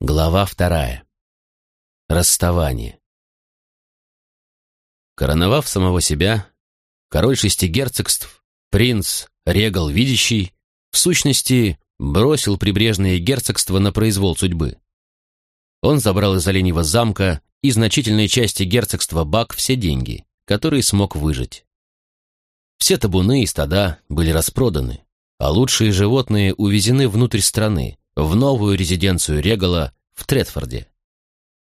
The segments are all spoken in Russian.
Глава вторая. Расставание. Короновав самого себя, король шести герцогств, принц Регал Видящий, в сущности, бросил прибрежные герцогства на произвол судьбы. Он забрал из Оленьего замка и значительной части герцогства Бак все деньги, которые смог выжить. Все табуны и стада были распроданы, а лучшие животные увезены внутрь страны, в новую резиденцию Регала в Третфорде.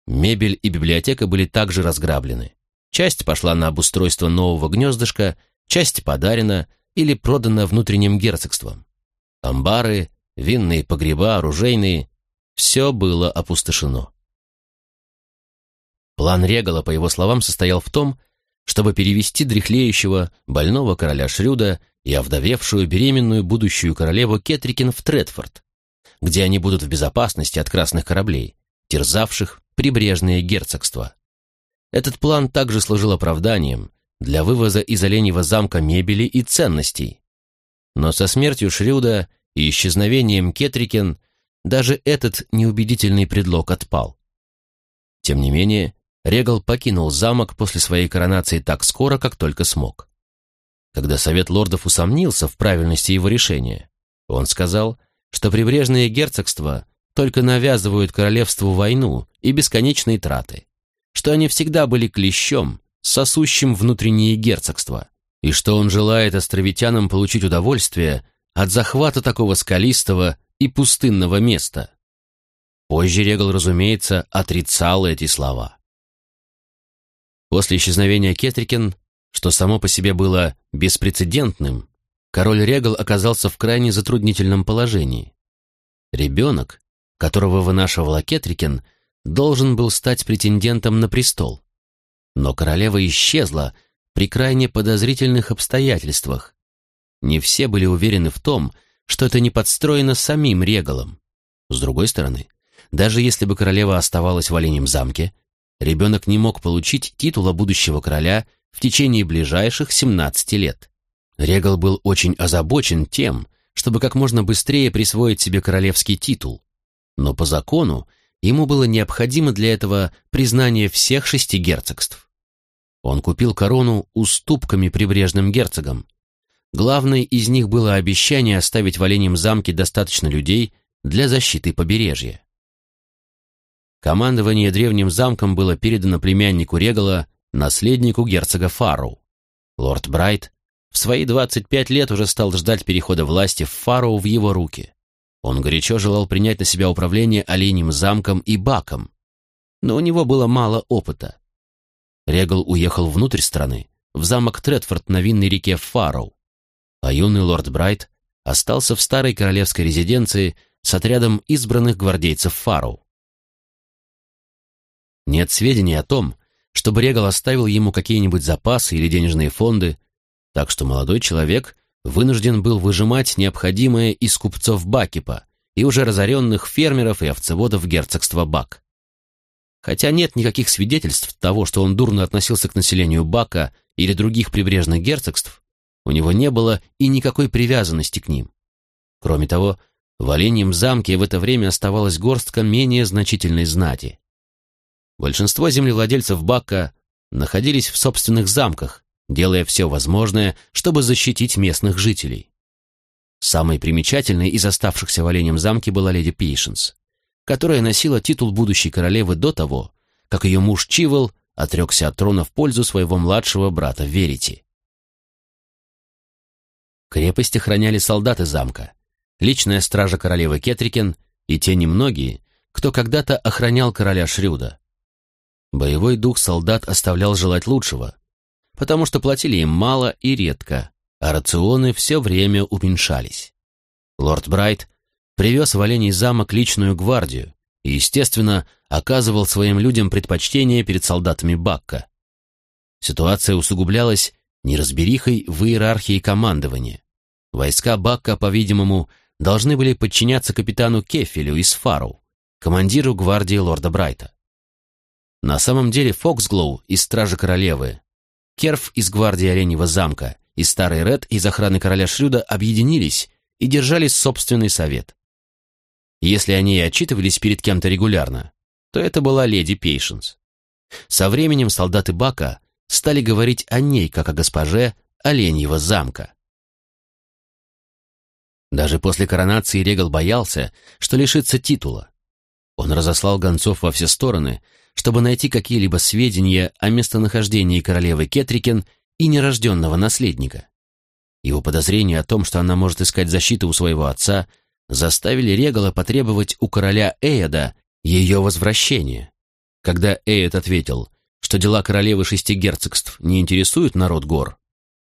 Мебель и библиотека были также разграблены. Часть пошла на обустройство нового гнездышка, часть подарена или продана внутренним герцогством. Амбары, винные погреба, оружейные — все было опустошено. План Регала, по его словам, состоял в том, чтобы перевести дряхлеющего, больного короля Шрюда и овдовевшую беременную будущую королеву Кетрикин в Тредфорд, где они будут в безопасности от красных кораблей, терзавших прибрежные герцогства. Этот план также служил оправданием для вывоза из Оленьего замка мебели и ценностей. Но со смертью Шрюда и исчезновением Кетрикен даже этот неубедительный предлог отпал. Тем не менее, Регал покинул замок после своей коронации так скоро, как только смог. Когда Совет лордов усомнился в правильности его решения, он сказал – что прибрежные герцогства только навязывают королевству войну и бесконечные траты, что они всегда были клещом, сосущим внутренние герцогства, и что он желает островитянам получить удовольствие от захвата такого скалистого и пустынного места. Позже Регал, разумеется, отрицал эти слова. После исчезновения Кетрикен, что само по себе было беспрецедентным, король Регал оказался в крайне затруднительном положении. Ребенок, которого вынашивала Кетрикен, должен был стать претендентом на престол. Но королева исчезла при крайне подозрительных обстоятельствах. Не все были уверены в том, что это не подстроено самим Регалом. С другой стороны, даже если бы королева оставалась в Оленем замке, ребенок не мог получить титула будущего короля в течение ближайших 17 лет. Регал был очень озабочен тем, чтобы как можно быстрее присвоить себе королевский титул. Но по закону ему было необходимо для этого признание всех шести герцогств. Он купил корону уступками прибрежным герцогам. Главной из них было обещание оставить в Оленьем замке достаточно людей для защиты побережья. Командование древним замком было передано племяннику Регала, наследнику герцога Фарроу. Лорд Брайт в свои 25 лет уже стал ждать перехода власти в Фароу в его руки. Он горячо желал принять на себя управление Оленьим замком и Баком, но у него было мало опыта. Регал уехал внутрь страны, в замок Тредфорд на винной реке Фароу, а юный лорд Брайт остался в старой королевской резиденции с отрядом избранных гвардейцев Фароу. Нет сведений о том, чтобы Регал оставил ему какие-нибудь запасы или денежные фонды, так что молодой человек вынужден был выжимать необходимое из купцов Бакипа и уже разоренных фермеров и овцеводов герцогства Бак. Хотя нет никаких свидетельств того, что он дурно относился к населению Бака или других прибрежных герцогств, у него не было и никакой привязанности к ним. Кроме того, в Оленьем замке в это время оставалась горстка менее значительной знати. Большинство землевладельцев Бака находились в собственных замках, делая все возможное, чтобы защитить местных жителей. Самой примечательной из оставшихся в Оленем замке была леди Пейшенс, которая носила титул будущей королевы до того, как ее муж Чивел отрекся от трона в пользу своего младшего брата Верити. Крепость охраняли солдаты замка, личная стража королевы Кетрикен и те немногие, кто когда-то охранял короля Шрюда. Боевой дух солдат оставлял желать лучшего, потому что платили им мало и редко, а рационы все время уменьшались. Лорд Брайт привез в Оленей замок личную гвардию и, естественно, оказывал своим людям предпочтение перед солдатами Бакка. Ситуация усугублялась неразберихой в иерархии командования. Войска Бакка, по-видимому, должны были подчиняться капитану Кефелю из Фару, командиру гвардии лорда Брайта. На самом деле Фоксглоу из Стражи Королевы Керф из гвардии Оленьего замка и Старый Ред из охраны короля Шрюда объединились и держали собственный совет. Если они и отчитывались перед кем-то регулярно, то это была леди Пейшенс. Со временем солдаты Бака стали говорить о ней, как о госпоже Оленьего замка. Даже после коронации Регал боялся, что лишится титула. Он разослал гонцов во все стороны, чтобы найти какие-либо сведения о местонахождении королевы Кетрикен и нерожденного наследника. Его подозрения о том, что она может искать защиту у своего отца, заставили Регала потребовать у короля Эйода ее возвращения. Когда Эйод ответил, что дела королевы шести герцогств не интересуют народ гор,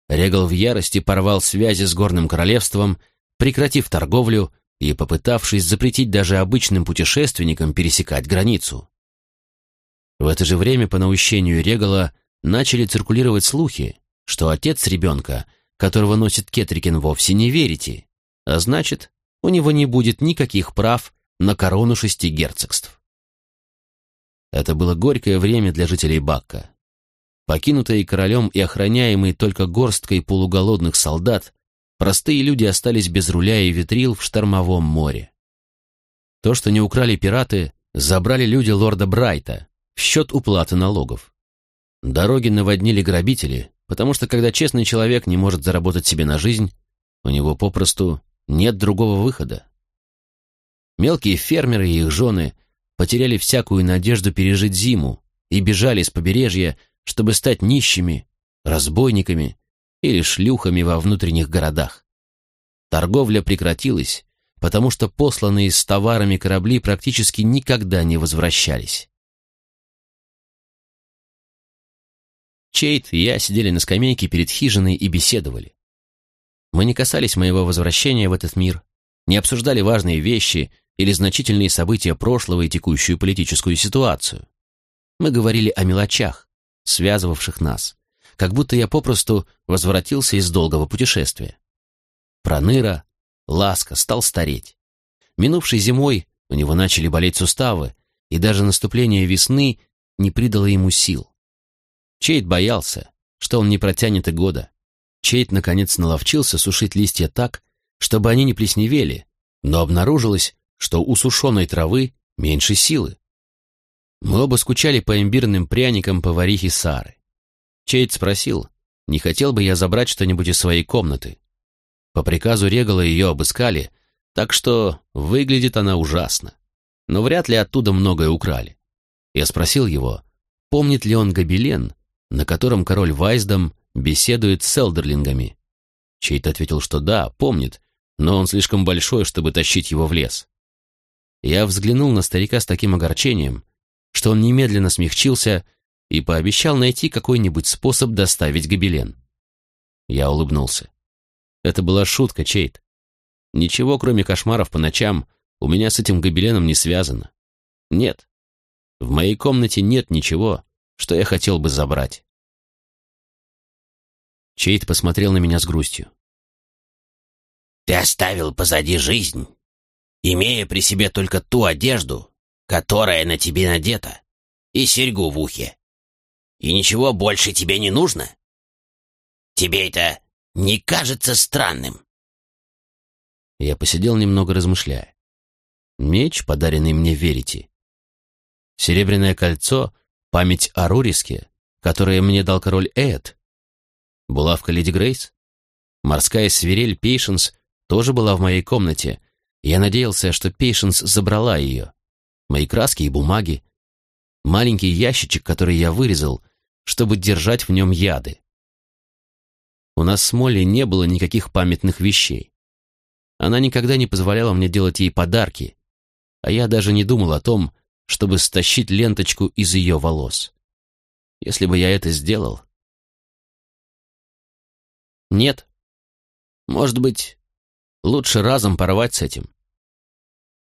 Регал в ярости порвал связи с горным королевством, прекратив торговлю и попытавшись запретить даже обычным путешественникам пересекать границу. В это же время по наущению Регала начали циркулировать слухи, что отец ребенка, которого носит Кетрикин, вовсе не верите, а значит, у него не будет никаких прав на корону шести герцогств. Это было горькое время для жителей Бакка. Покинутые королем и охраняемые только горсткой полуголодных солдат, простые люди остались без руля и ветрил в штормовом море. То, что не украли пираты, забрали люди лорда Брайта, в счет уплаты налогов. Дороги наводнили грабители, потому что когда честный человек не может заработать себе на жизнь, у него попросту нет другого выхода. Мелкие фермеры и их жены потеряли всякую надежду пережить зиму и бежали с побережья, чтобы стать нищими, разбойниками или шлюхами во внутренних городах. Торговля прекратилась, потому что посланные с товарами корабли практически никогда не возвращались. Чейт и я сидели на скамейке перед хижиной и беседовали. Мы не касались моего возвращения в этот мир, не обсуждали важные вещи или значительные события прошлого и текущую политическую ситуацию. Мы говорили о мелочах, связывавших нас, как будто я попросту возвратился из долгого путешествия. Проныра, Ласка, стал стареть. Минувшей зимой у него начали болеть суставы, и даже наступление весны не придало ему сил. Чейт боялся, что он не протянет и года. Чейт, наконец, наловчился сушить листья так, чтобы они не плесневели, но обнаружилось, что у сушеной травы меньше силы. Мы оба скучали по имбирным пряникам поварихи Сары. Чейт спросил, не хотел бы я забрать что-нибудь из своей комнаты. По приказу Регала ее обыскали, так что выглядит она ужасно. Но вряд ли оттуда многое украли. Я спросил его, помнит ли он гобелен, на котором король Вайсдом беседует с элдерлингами. Чейт ответил, что да, помнит, но он слишком большой, чтобы тащить его в лес. Я взглянул на старика с таким огорчением, что он немедленно смягчился и пообещал найти какой-нибудь способ доставить гобелен. Я улыбнулся. Это была шутка, Чейт. Ничего, кроме кошмаров по ночам, у меня с этим гобеленом не связано. Нет. В моей комнате нет ничего, что я хотел бы забрать. Чейт посмотрел на меня с грустью. «Ты оставил позади жизнь, имея при себе только ту одежду, которая на тебе надета, и серьгу в ухе. И ничего больше тебе не нужно? Тебе это не кажется странным?» Я посидел немного размышляя. Меч, подаренный мне Верите. Серебряное кольцо Память о Руриске, которое мне дал король Эд. Булавка Леди Грейс. Морская свирель Пейшенс тоже была в моей комнате. Я надеялся, что Пейшенс забрала ее. Мои краски и бумаги. Маленький ящичек, который я вырезал, чтобы держать в нем яды. У нас с Молли не было никаких памятных вещей. Она никогда не позволяла мне делать ей подарки, а я даже не думал о том, чтобы стащить ленточку из ее волос. Если бы я это сделал... Нет. Может быть, лучше разом порвать с этим.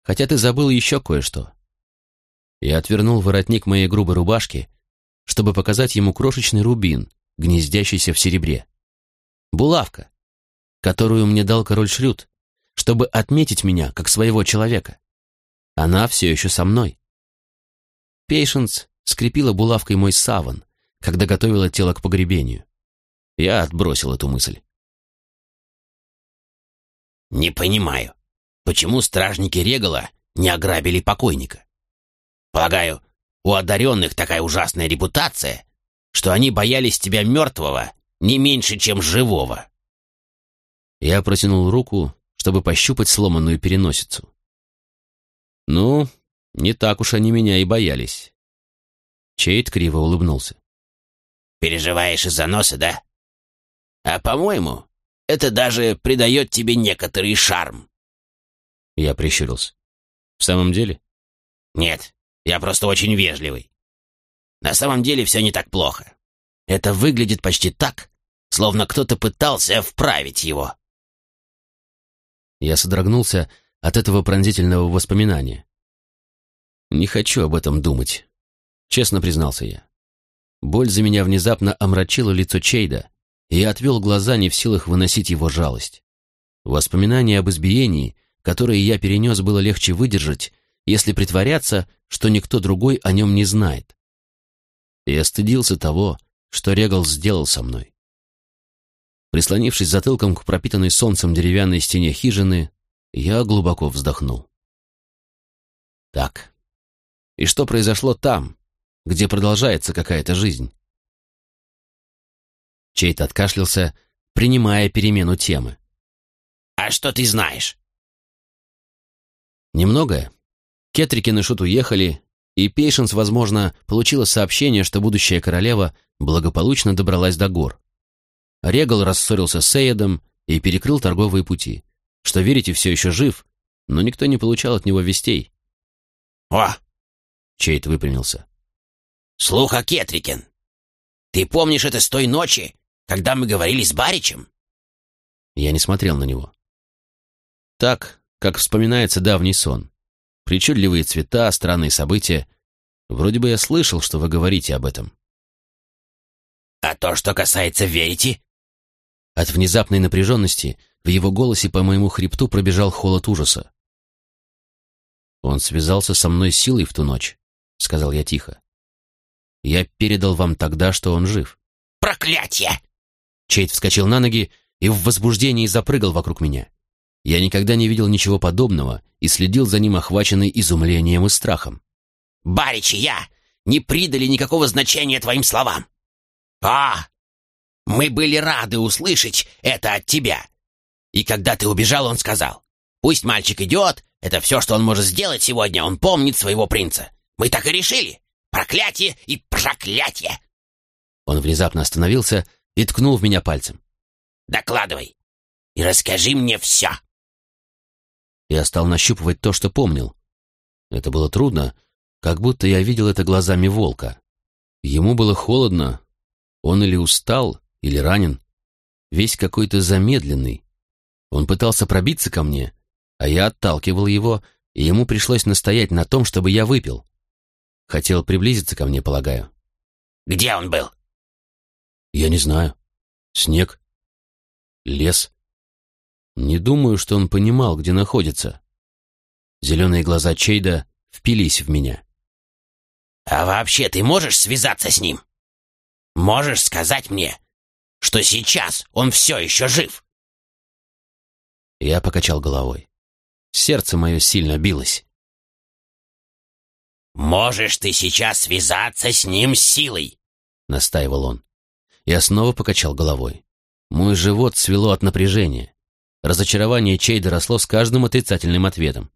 Хотя ты забыл еще кое-что. Я отвернул воротник моей грубой рубашки, чтобы показать ему крошечный рубин, гнездящийся в серебре. Булавка, которую мне дал король Шрюд, чтобы отметить меня как своего человека. Она все еще со мной. Пейшенс скрепила булавкой мой саван, когда готовила тело к погребению. Я отбросил эту мысль. «Не понимаю, почему стражники Регала не ограбили покойника. Полагаю, у одаренных такая ужасная репутация, что они боялись тебя мертвого не меньше, чем живого. Я протянул руку, чтобы пощупать сломанную переносицу. Ну, не так уж они меня и боялись. Чейд криво улыбнулся. «Переживаешь из-за носа, да? А, по-моему, это даже придает тебе некоторый шарм». Я прищурился. «В самом деле?» «Нет, я просто очень вежливый. На самом деле все не так плохо. Это выглядит почти так, словно кто-то пытался вправить его». Я содрогнулся от этого пронзительного воспоминания. «Не хочу об этом думать», — честно признался я. Боль за меня внезапно омрачила лицо Чейда, и я отвел глаза, не в силах выносить его жалость. Воспоминание об избиении, которое я перенес, было легче выдержать, если притворяться, что никто другой о нем не знает. Я стыдился того, что Регал сделал со мной. Прислонившись затылком к пропитанной солнцем деревянной стене хижины, я глубоко вздохнул. Так, и что произошло там, где продолжается какая-то жизнь? Чейт откашлялся, принимая перемену темы. «А что ты знаешь?» «Немногое. Кетрикин и Шут уехали, и Пейшенс, возможно, получила сообщение, что будущая королева благополучно добралась до гор. Регал рассорился с Эйдом и перекрыл торговые пути. Что, верите, все еще жив, но никто не получал от него вестей. «О!» — Чейт выпрямился. «Слух о Кетрикен. Ты помнишь это с той ночи, когда мы говорили с Баричем?» Я не смотрел на него. Так, как вспоминается давний сон. Причудливые цвета, странные события. Вроде бы я слышал, что вы говорите об этом. «А то, что касается Верити?» От внезапной напряженности в его голосе по моему хребту пробежал холод ужаса. «Он связался со мной силой в ту ночь», — сказал я тихо. «Я передал вам тогда, что он жив». «Проклятье!» Чейд вскочил на ноги и в возбуждении запрыгал вокруг меня. Я никогда не видел ничего подобного и следил за ним, охваченный изумлением и страхом. «Барич и я не придали никакого значения твоим словам. А, мы были рады услышать это от тебя. И когда ты убежал, он сказал, пусть мальчик идет, это все, что он может сделать сегодня, он помнит своего принца. Мы так и решили. Проклятие и проклятие!» Он внезапно остановился и ткнул в меня пальцем. «Докладывай и расскажи мне все!» Я стал нащупывать то, что помнил. Это было трудно, как будто я видел это глазами волка. Ему было холодно, он или устал, или ранен, весь какой-то замедленный. Он пытался пробиться ко мне, а я отталкивал его, и ему пришлось настоять на том, чтобы я выпил. Хотел приблизиться ко мне, полагаю. «Где он был?» «Я не знаю. Снег. Лес. Не думаю, что он понимал, где находится». Зеленые глаза Чейда впились в меня. «А вообще ты можешь связаться с ним? Можешь сказать мне, что сейчас он все еще жив?» Я покачал головой. Сердце мое сильно билось. «Можешь ты сейчас связаться с ним силой?» — настаивал он. Я снова покачал головой. Мой живот свело от напряжения. Разочарование Чейда росло с каждым отрицательным ответом.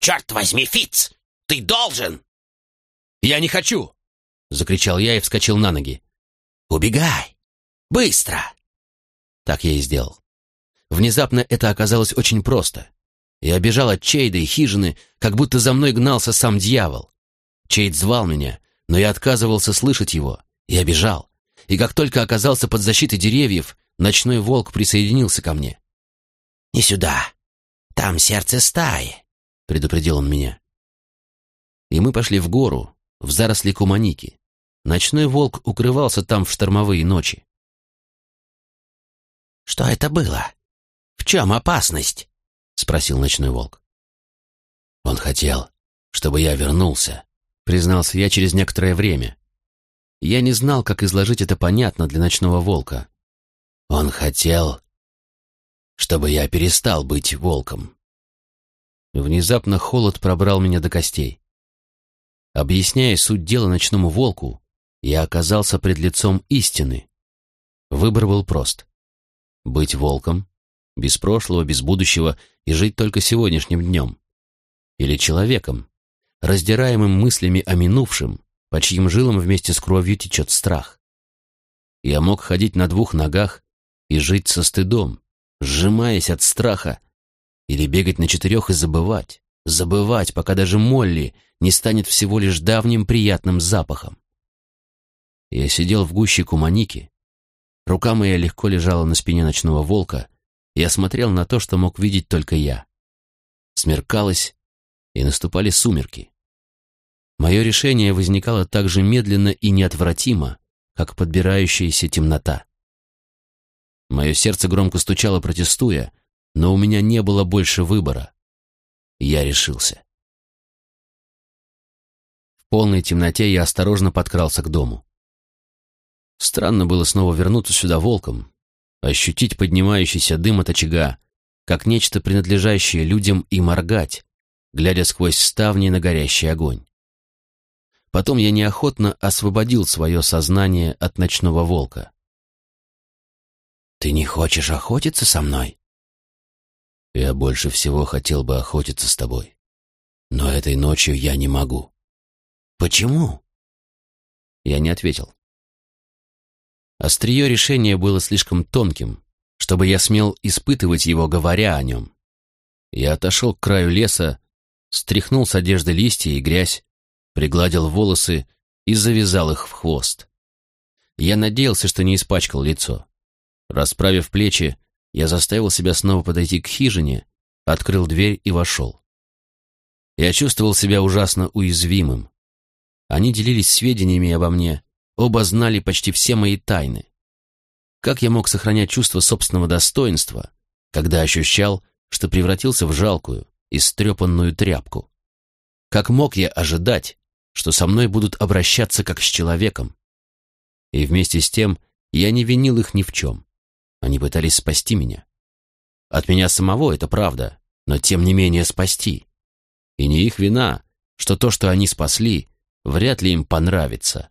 «Черт возьми, Фиц! Ты должен!» «Я не хочу!» — закричал я и вскочил на ноги. «Убегай! Быстро!» Так я и сделал. Внезапно это оказалось очень просто. Я бежал от Чейда и хижины, как будто за мной гнался сам дьявол. Чейд звал меня, но я отказывался слышать его. Я бежал. И как только оказался под защитой деревьев, ночной волк присоединился ко мне. «Не сюда. Там сердце стаи», — предупредил он меня. И мы пошли в гору, в заросли куманики. Ночной волк укрывался там в штормовые ночи. «Что это было? В чем опасность?» — спросил ночной волк. «Он хотел, чтобы я вернулся», — признался я через некоторое время. Я не знал, как изложить это понятно для ночного волка. «Он хотел, чтобы я перестал быть волком». Внезапно холод пробрал меня до костей. Объясняя суть дела ночному волку, я оказался пред лицом истины. Выбор был прост. Быть волком, без прошлого, без будущего и жить только сегодняшним днем. Или человеком, раздираемым мыслями о минувшем, по чьим жилам вместе с кровью течет страх. Я мог ходить на двух ногах и жить со стыдом, сжимаясь от страха, или бегать на четырех и забывать, забывать, пока даже Молли не станет всего лишь давним приятным запахом. Я сидел в гуще куманики, рука моя легко лежала на спине ночного волка, я смотрел на то, что мог видеть только я. Смеркалось, и наступали сумерки. Мое решение возникало так же медленно и неотвратимо, как подбирающаяся темнота. Мое сердце громко стучало, протестуя, но у меня не было больше выбора. Я решился. В полной темноте я осторожно подкрался к дому. Странно было снова вернуться сюда волком, ощутить поднимающийся дым от очага, как нечто принадлежащее людям, и моргать, глядя сквозь ставни на горящий огонь. Потом я неохотно освободил свое сознание от ночного волка. «Ты не хочешь охотиться со мной?» «Я больше всего хотел бы охотиться с тобой. Но этой ночью я не могу». «Почему?» Я не ответил. Острие решения было слишком тонким, чтобы я смел испытывать его, говоря о нем. Я отошел к краю леса, стряхнул с одежды листья и грязь, пригладил волосы и завязал их в хвост. Я надеялся, что не испачкал лицо. Расправив плечи, я заставил себя снова подойти к хижине, открыл дверь и вошел. Я чувствовал себя ужасно уязвимым. Они делились сведениями обо мне, оба знали почти все мои тайны. Как я мог сохранять чувство собственного достоинства, когда ощущал, что превратился в жалкую, истрепанную тряпку? Как мог я ожидать, что со мной будут обращаться как с человеком. И вместе с тем я не винил их ни в чем. Они пытались спасти меня. От меня самого это правда, но тем не менее спасти. И не их вина, что то, что они спасли, вряд ли им понравится.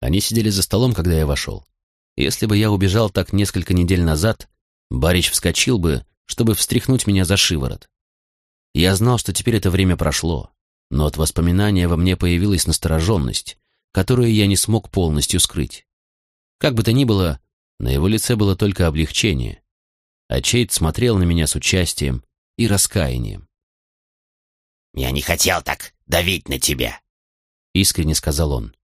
Они сидели за столом, когда я вошел. Если бы я убежал так несколько недель назад, Барич вскочил бы, чтобы встряхнуть меня за шиворот. Я знал, что теперь это время прошло, но от воспоминания во мне появилась настороженность, которую я не смог полностью скрыть. Как бы то ни было, на его лице было только облегчение, а Чейд смотрел на меня с участием и раскаянием. «Я не хотел так давить на тебя», — искренне сказал он,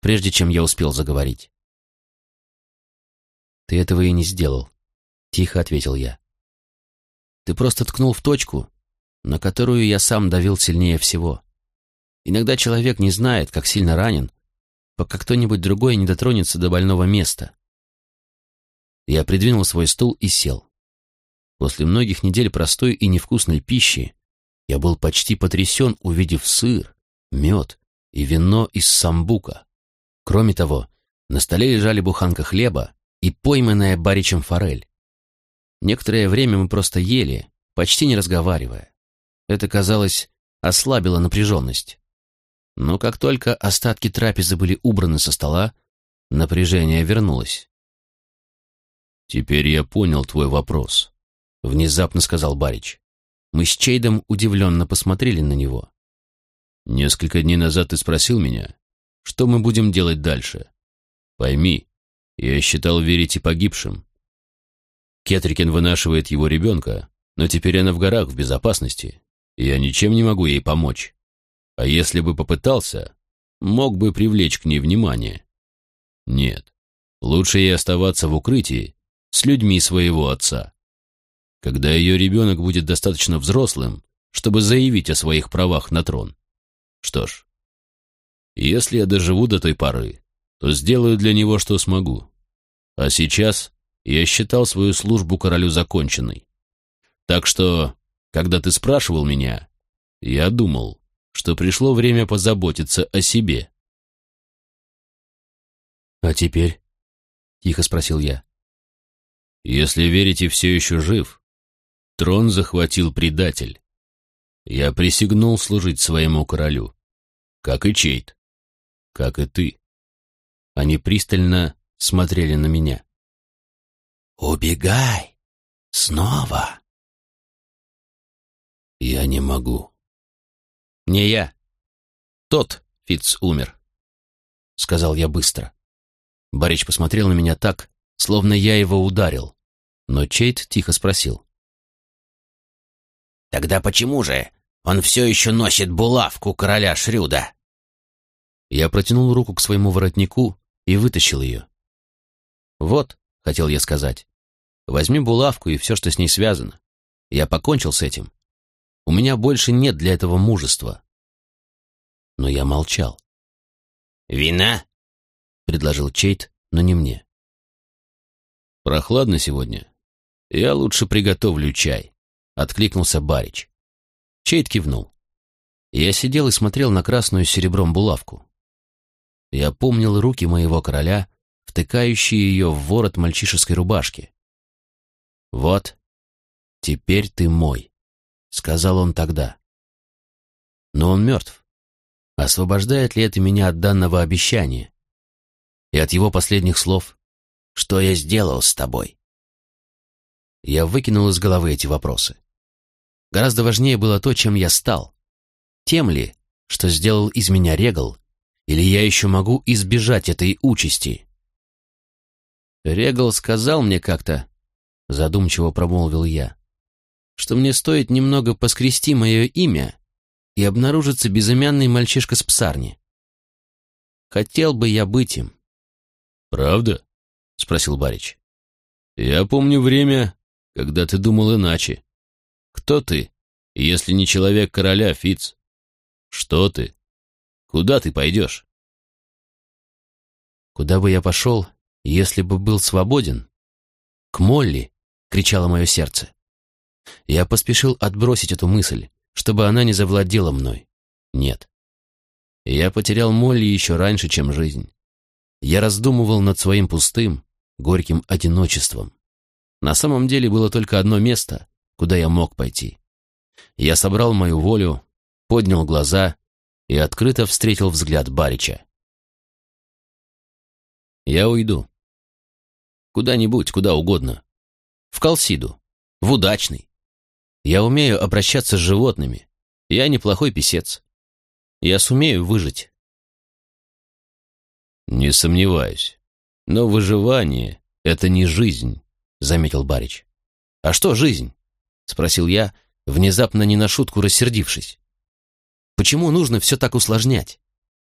прежде чем я успел заговорить. «Ты этого и не сделал», — тихо ответил я. «Ты просто ткнул в точку, на которую я сам давил сильнее всего. Иногда человек не знает, как сильно ранен, пока кто-нибудь другой не дотронется до больного места. Я придвинул свой стул и сел. После многих недель простой и невкусной пищи я был почти потрясен, увидев сыр, мед и вино из самбука. Кроме того, на столе лежали буханка хлеба и пойманная баричем форель. Некоторое время мы просто ели, почти не разговаривая. Это, казалось, ослабило напряженность. Но как только остатки трапезы были убраны со стола, напряжение вернулось. «Теперь я понял твой вопрос», — внезапно сказал Барич. Мы с Чейдом удивленно посмотрели на него. «Несколько дней назад ты спросил меня, что мы будем делать дальше. Пойми, я считал верить и погибшим. Кетрикен вынашивает его ребенка, но теперь она в горах в безопасности, и я ничем не могу ей помочь. А если бы попытался, мог бы привлечь к ней внимание. Нет, лучше ей оставаться в укрытии с людьми своего отца. Когда ее ребенок будет достаточно взрослым, чтобы заявить о своих правах на трон. Что ж, если я доживу до той поры, то сделаю для него, что смогу. А сейчас я считал свою службу королю законченной. Так что, когда ты спрашивал меня, я думал, что пришло время позаботиться о себе. «А теперь?» — тихо спросил я. «Если верите, все еще жив, Трон захватил предатель. Я присягнул служить своему королю. Как и Чейт. Как и ты. Они пристально смотрели на меня. «Убегай! Снова!» «Я не могу». «Не я. Тот Фиц умер», — сказал я быстро. Барич посмотрел на меня так, словно я его ударил, но Чейт тихо спросил. «Тогда почему же он все еще носит булавку короля Шрюда?» Я протянул руку к своему воротнику и вытащил ее. «Вот», — хотел я сказать, — «возьми булавку и все, что с ней связано. Я покончил с этим. У меня больше нет для этого мужества». Но я молчал. «Вина?» — предложил Чейт, но не мне. «Прохладно сегодня. Я лучше приготовлю чай», — откликнулся Барич. Чейт кивнул. Я сидел и смотрел на красную с серебром булавку. Я помнил руки моего короля, втыкающие ее в ворот мальчишеской рубашки. «Вот, теперь ты мой», — сказал он тогда. Но он мертв. Освобождает ли это меня от данного обещания? И от его последних слов «Что я сделал с тобой?» Я выкинул из головы эти вопросы. Гораздо важнее было то, чем я стал. Тем ли, что сделал из меня Регал, или я еще могу избежать этой участи? Регал сказал мне как-то, задумчиво промолвил я, что мне стоит немного поскрести мое имя и обнаружится безымянный мальчишка с псарни. Хотел бы я быть им. «Правда?» — спросил Барич. «Я помню время, когда ты думал иначе. Кто ты, если не человек короля, Фиц? Что ты? Куда ты пойдешь?» «Куда бы я пошел, если бы был свободен?» «К Молли!» — кричало мое сердце. Я поспешил отбросить эту мысль, чтобы она не завладела мной. Нет. Я потерял Молли еще раньше, чем жизнь. Я раздумывал над своим пустым, горьким одиночеством. На самом деле было только одно место, куда я мог пойти. Я собрал мою волю, поднял глаза и открыто встретил взгляд Барича. Я уйду. Куда-нибудь, куда угодно. В Колсиду, в Удачный. Я умею обращаться с животными. Я неплохой писец. Я сумею выжить. Не сомневаюсь. Но выживание — это не жизнь, заметил Барич. А что жизнь? Спросил я, внезапно не на шутку рассердившись. Почему нужно все так усложнять?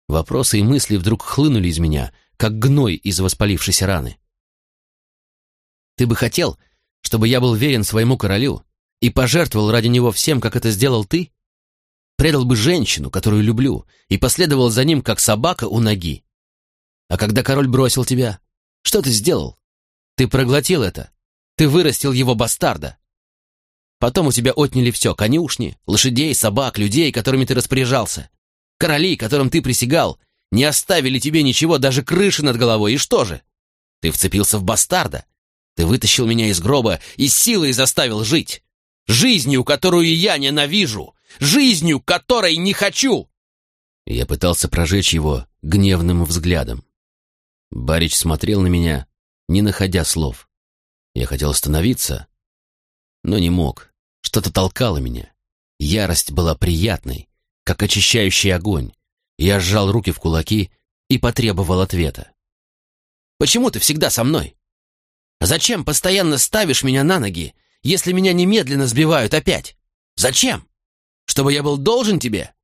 Вопросы и мысли вдруг хлынули из меня, как гной из воспалившейся раны. Ты бы хотел, чтобы я был верен своему королю и пожертвовал ради него всем, как это сделал ты? Предал бы женщину, которую люблю, и последовал за ним, как собака у ноги. А когда король бросил тебя, что ты сделал? Ты проглотил это. Ты вырастил его бастарда. Потом у тебя отняли все — конюшни, лошадей, собак, людей, которыми ты распоряжался. Короли, которым ты присягал, не оставили тебе ничего, даже крыши над головой. И что же? Ты вцепился в бастарда. Ты вытащил меня из гроба и силой заставил жить. Жизнью, которую я ненавижу! Жизнью, которой не хочу!» Я пытался прожечь его гневным взглядом. Барич смотрел на меня, не находя слов. Я хотел остановиться, но не мог. Что-то толкало меня. Ярость была приятной, как очищающий огонь. Я сжал руки в кулаки и потребовал ответа. «Почему ты всегда со мной? Зачем постоянно ставишь меня на ноги если меня немедленно сбивают опять? Зачем? Чтобы я был должен тебе?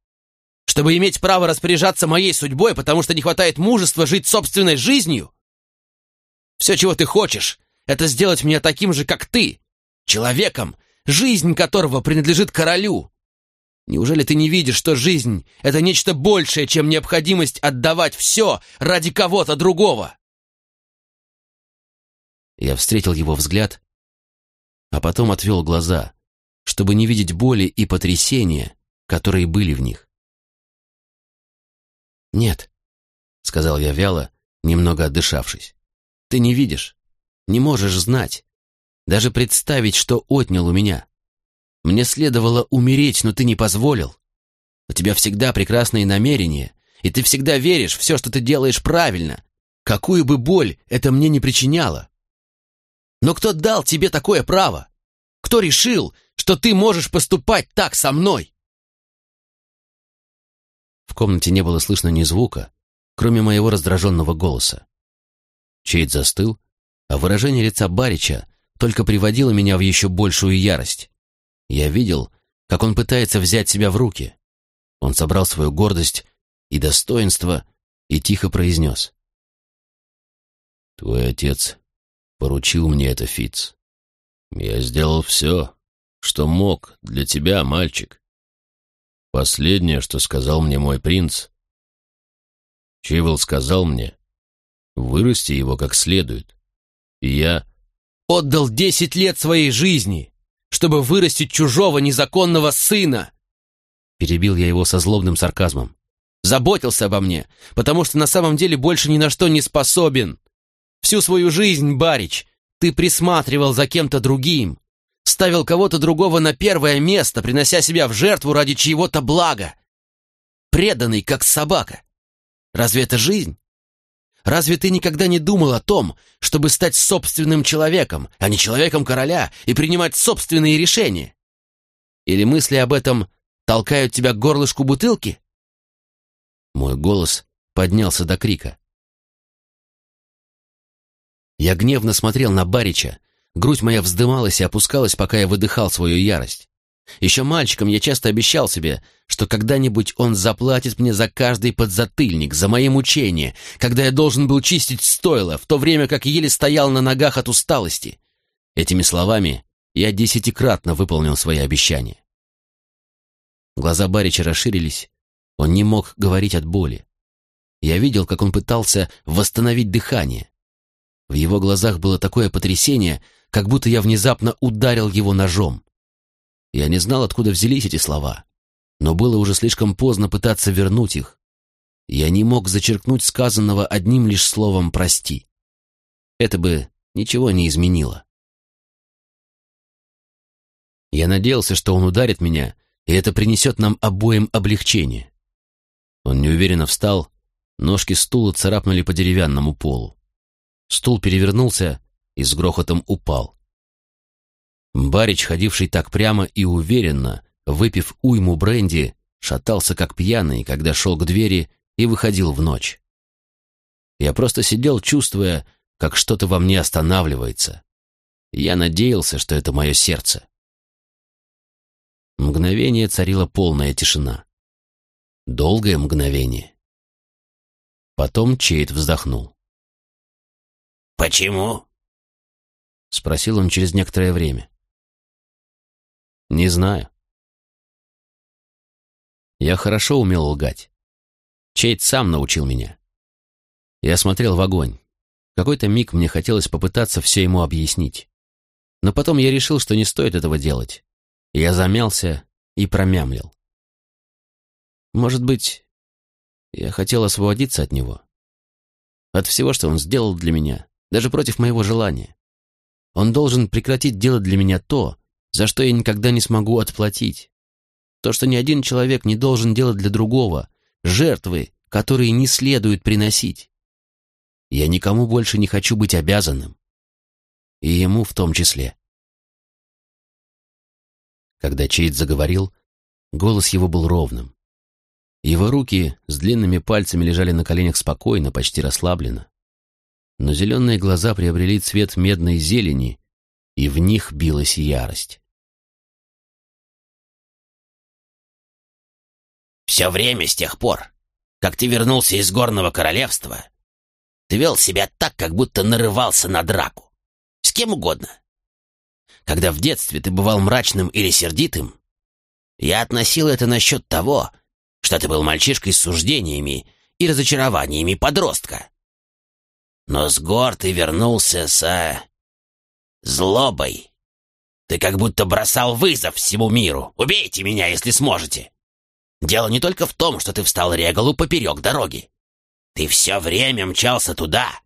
Чтобы иметь право распоряжаться моей судьбой, потому что не хватает мужества жить собственной жизнью? Все, чего ты хочешь, это сделать меня таким же, как ты, человеком, жизнь которого принадлежит королю. Неужели ты не видишь, что жизнь — это нечто большее, чем необходимость отдавать все ради кого-то другого?» Я встретил его взгляд а потом отвел глаза, чтобы не видеть боли и потрясения, которые были в них. «Нет», — сказал я вяло, немного отдышавшись, — «ты не видишь, не можешь знать, даже представить, что отнял у меня, Мне следовало умереть, но ты не позволил. У тебя всегда прекрасные намерения, и ты всегда веришь, все, что ты делаешь, правильно, какую бы боль это мне не причиняло. Но кто дал тебе такое право? Кто решил, что ты можешь поступать так со мной?» В комнате не было слышно ни звука, кроме моего раздраженного голоса. Чейд застыл, а выражение лица Барича только приводило меня в еще большую ярость. Я видел, как он пытается взять себя в руки. Он собрал свою гордость и достоинство и тихо произнес. «Твой отец поручил мне это, Фиц. Я сделал все, что мог для тебя, мальчик. Последнее, что сказал мне мой принц, Чивол сказал мне, вырасти его как следует. И я отдал десять лет своей жизни, чтобы вырастить чужого незаконного сына. Перебил я его со злобным сарказмом. Заботился обо мне, потому что на самом деле больше ни на что не способен. Всю свою жизнь, Барич, ты присматривал за кем-то другим, ставил кого-то другого на первое место, принося себя в жертву ради чьего-то блага. Преданный, как собака. Разве это жизнь? Разве ты никогда не думал о том, чтобы стать собственным человеком, а не человеком короля, и принимать собственные решения? Или мысли об этом толкают тебя к горлышку бутылки? Мой голос поднялся до крика. Я гневно смотрел на Барича, грудь моя вздымалась и опускалась, пока я выдыхал свою ярость. Еще мальчиком я часто обещал себе, что когда-нибудь он заплатит мне за каждый подзатыльник, за мои мучения, когда я должен был чистить стойло, в то время как еле стоял на ногах от усталости. Этими словами я десятикратно выполнил свои обещания. Глаза Барича расширились, он не мог говорить от боли. Я видел, как он пытался восстановить дыхание. В его глазах было такое потрясение, как будто я внезапно ударил его ножом. Я не знал, откуда взялись эти слова, но было уже слишком поздно пытаться вернуть их. Я не мог зачеркнуть сказанного одним лишь словом «прости». Это бы ничего не изменило. Я надеялся, что он ударит меня, и это принесет нам обоим облегчение. Он неуверенно встал, ножки стула царапнули по деревянному полу. Стул перевернулся и с грохотом упал. Барич, ходивший так прямо и уверенно, выпив уйму бренди, шатался как пьяный, когда шел к двери и выходил в ночь. Я просто сидел, чувствуя, как что-то во мне останавливается. Я надеялся, что это мое сердце. Мгновение царила полная тишина. Долгое мгновение. Потом Чейд вздохнул. «Почему?» — спросил он через некоторое время. «Не знаю». Я хорошо умел лгать. Чейд сам научил меня. Я смотрел в огонь. какой-то миг мне хотелось попытаться все ему объяснить. Но потом я решил, что не стоит этого делать. Я замялся и промямлил. Может быть, я хотел освободиться от него. От всего, что он сделал для меня даже против моего желания. Он должен прекратить делать для меня то, за что я никогда не смогу отплатить. То, что ни один человек не должен делать для другого, жертвы, которые не следует приносить. Я никому больше не хочу быть обязанным. И ему в том числе. Когда Чейд заговорил, голос его был ровным. Его руки с длинными пальцами лежали на коленях спокойно, почти расслабленно но зеленые глаза приобрели цвет медной зелени, и в них билась ярость. «Все время с тех пор, как ты вернулся из горного королевства, ты вел себя так, как будто нарывался на драку. С кем угодно. Когда в детстве ты бывал мрачным или сердитым, я относил это насчет того, что ты был мальчишкой с суждениями и разочарованиями подростка. Но с гор ты вернулся со... злобой. Ты как будто бросал вызов всему миру. Убейте меня, если сможете. Дело не только в том, что ты встал Регалу поперек дороги. Ты все время мчался туда,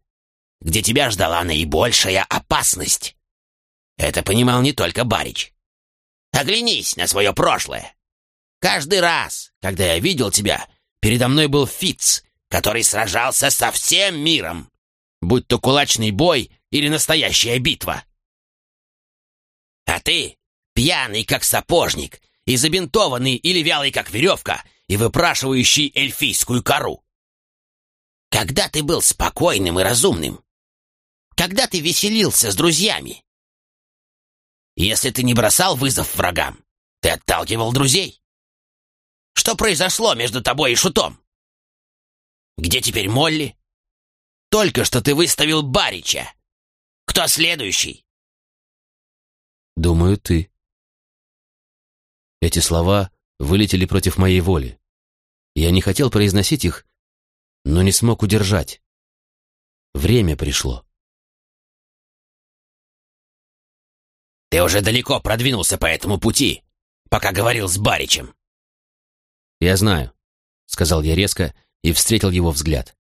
где тебя ждала наибольшая опасность. Это понимал не только Барич. Оглянись на свое прошлое. Каждый раз, когда я видел тебя, передо мной был Фиц, который сражался со всем миром, будь то кулачный бой или настоящая битва. А ты пьяный, как сапожник, и забинтованный или вялый, как веревка, и выпрашивающий эльфийскую кору. Когда ты был спокойным и разумным? Когда ты веселился с друзьями? Если ты не бросал вызов врагам, ты отталкивал друзей. Что произошло между тобой и Шутом? Где теперь Молли? Только что ты выставил Барича. Кто следующий? Думаю, ты. Эти слова вылетели против моей воли. Я не хотел произносить их, но не смог удержать. Время пришло. Ты уже далеко продвинулся по этому пути, пока говорил с Баричем. Я знаю, сказал я резко и встретил его взгляд.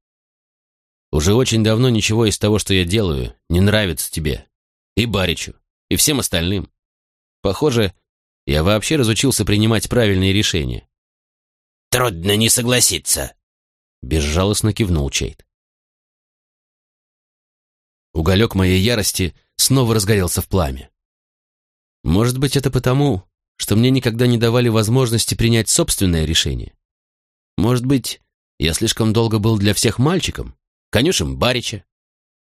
Уже очень давно ничего из того, что я делаю, не нравится тебе. И Баричу, и всем остальным. Похоже, я вообще разучился принимать правильные решения. Трудно не согласиться, безжалостно кивнул Чейт. Уголек моей ярости снова разгорелся в пламя. Может быть, это потому, что мне никогда не давали возможности принять собственное решение. Может быть, я слишком долго был для всех мальчиком, конюшем Барича,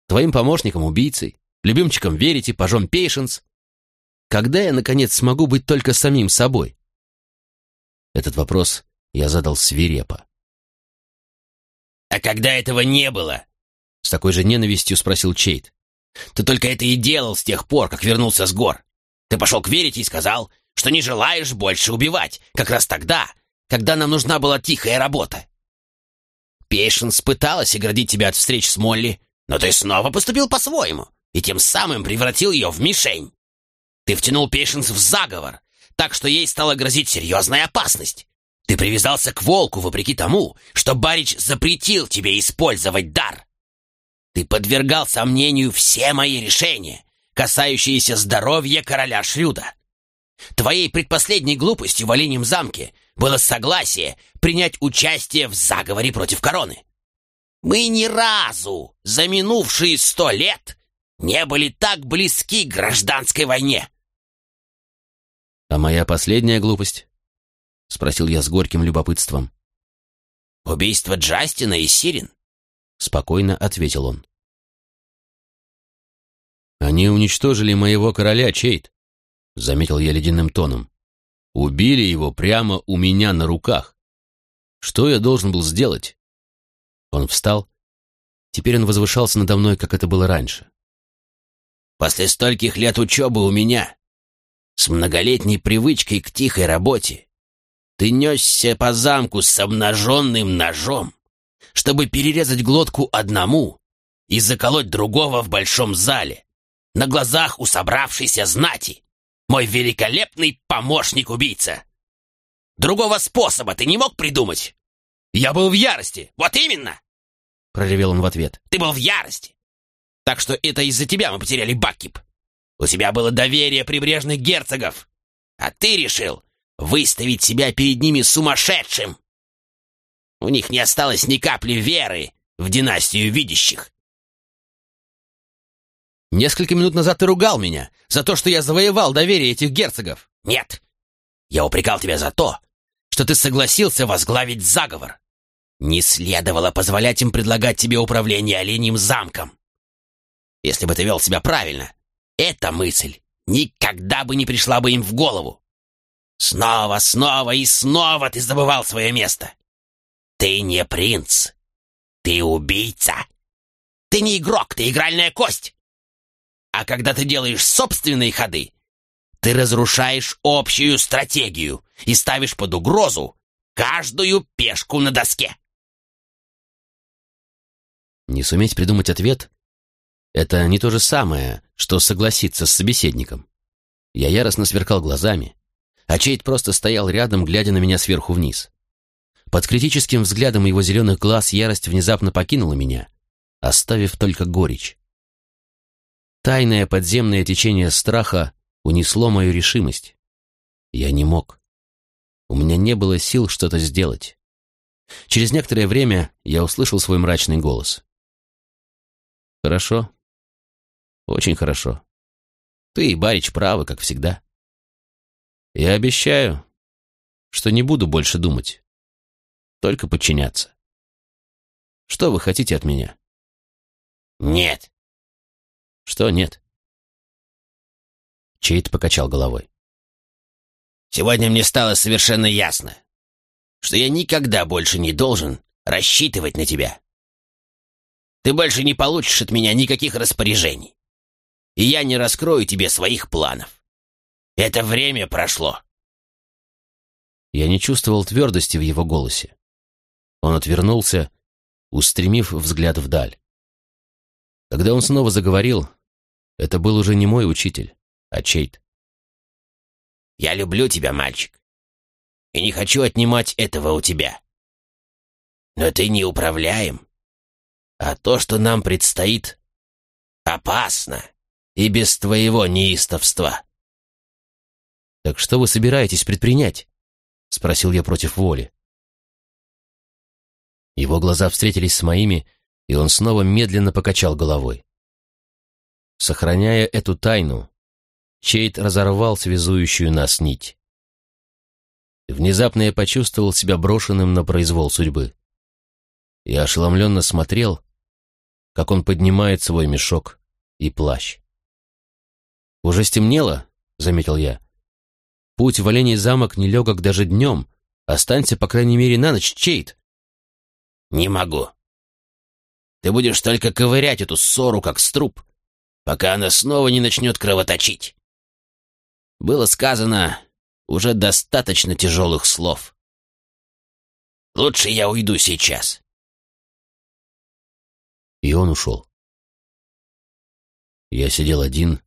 твоим помощником-убийцей, любимчиком Верите, пажом Пейшенс. Когда я, наконец, смогу быть только самим собой? Этот вопрос я задал свирепо. «А когда этого не было?» С такой же ненавистью спросил Чейт. «Ты только это и делал с тех пор, как вернулся с гор. Ты пошел к Верите и сказал, что не желаешь больше убивать, как раз тогда, когда нам нужна была тихая работа. Пейшенс пыталась оградить тебя от встреч с Молли, но ты снова поступил по-своему и тем самым превратил ее в мишень. Ты втянул Пейшенс в заговор, так что ей стала грозить серьезная опасность. Ты привязался к волку вопреки тому, что Барич запретил тебе использовать дар. Ты подвергал сомнению все мои решения, касающиеся здоровья короля Шрюда. Твоей предпоследней глупостью в Оленьем замке было согласие принять участие в заговоре против короны. Мы ни разу за минувшие сто лет не были так близки к гражданской войне. «А моя последняя глупость?» — спросил я с горьким любопытством. «Убийство Джастина и Сирин», — спокойно ответил он. «Они уничтожили моего короля, Чейт», — заметил я ледяным тоном. «Убили его прямо у меня на руках. Что я должен был сделать?» Он встал. Теперь он возвышался надо мной, как это было раньше. После стольких лет учебы у меня, с многолетней привычкой к тихой работе, ты несся по замку с обнаженным ножом, чтобы перерезать глотку одному и заколоть другого в большом зале, на глазах у собравшейся знати, мой великолепный помощник-убийца. Другого способа ты не мог придумать? Я был в ярости, вот именно!» Проревел он в ответ. «Ты был в ярости! Так что это из-за тебя мы потеряли Баккип. У тебя было доверие прибрежных герцогов, а ты решил выставить себя перед ними сумасшедшим. У них не осталось ни капли веры в династию видящих. Несколько минут назад ты ругал меня за то, что я завоевал доверие этих герцогов. Нет, я упрекал тебя за то, что ты согласился возглавить заговор. Не следовало позволять им предлагать тебе управление оленьим замком. Если бы ты вел себя правильно, эта мысль никогда бы не пришла бы им в голову. Снова, снова и снова ты забывал свое место. Ты не принц. Ты убийца. Ты не игрок, ты игральная кость. А когда ты делаешь собственные ходы, ты разрушаешь общую стратегию и ставишь под угрозу каждую пешку на доске. Не суметь придумать ответ это не то же самое, что согласиться с собеседником. Я яростно сверкал глазами, а Чейд просто стоял рядом, глядя на меня сверху вниз. Под критическим взглядом его зеленых глаз ярость внезапно покинула меня, оставив только горечь. Тайное подземное течение страха унесло мою решимость. Я не мог. У меня не было сил что-то сделать. Через некоторое время я услышал свой мрачный голос. «Хорошо. Очень хорошо. Ты и Барич правы, как всегда. Я обещаю, что не буду больше думать. Только подчиняться. Что вы хотите от меня?» «Нет». «Что нет?» Чейт покачал головой. «Сегодня мне стало совершенно ясно, что я никогда больше не должен рассчитывать на тебя. Ты больше не получишь от меня никаких распоряжений, и я не раскрою тебе своих планов. Это время прошло». Я не чувствовал твердости в его голосе. Он отвернулся, устремив взгляд вдаль. Когда он снова заговорил, это был уже не мой учитель, а Чейт. «Я люблю тебя, мальчик, и не хочу отнимать этого у тебя. Но ты не управляем, а то, что нам предстоит, опасно и без твоего неистовства». «Так что вы собираетесь предпринять?» — спросил я против воли. Его глаза встретились с моими, и он снова медленно покачал головой. Сохраняя эту тайну, Чейт разорвал связующую нас нить. Внезапно я почувствовал себя брошенным на произвол судьбы. Я ошеломленно смотрел, как он поднимает свой мешок и плащ. «Уже стемнело», — заметил я. «Путь в Оленей замок нелегок даже днем. Останься, по крайней мере, на ночь, Чейт». «Не могу. Ты будешь только ковырять эту ссору, как струп, пока она снова не начнет кровоточить. Было сказано уже достаточно тяжелых слов. Лучше я уйду сейчас». И он ушел. Я сидел один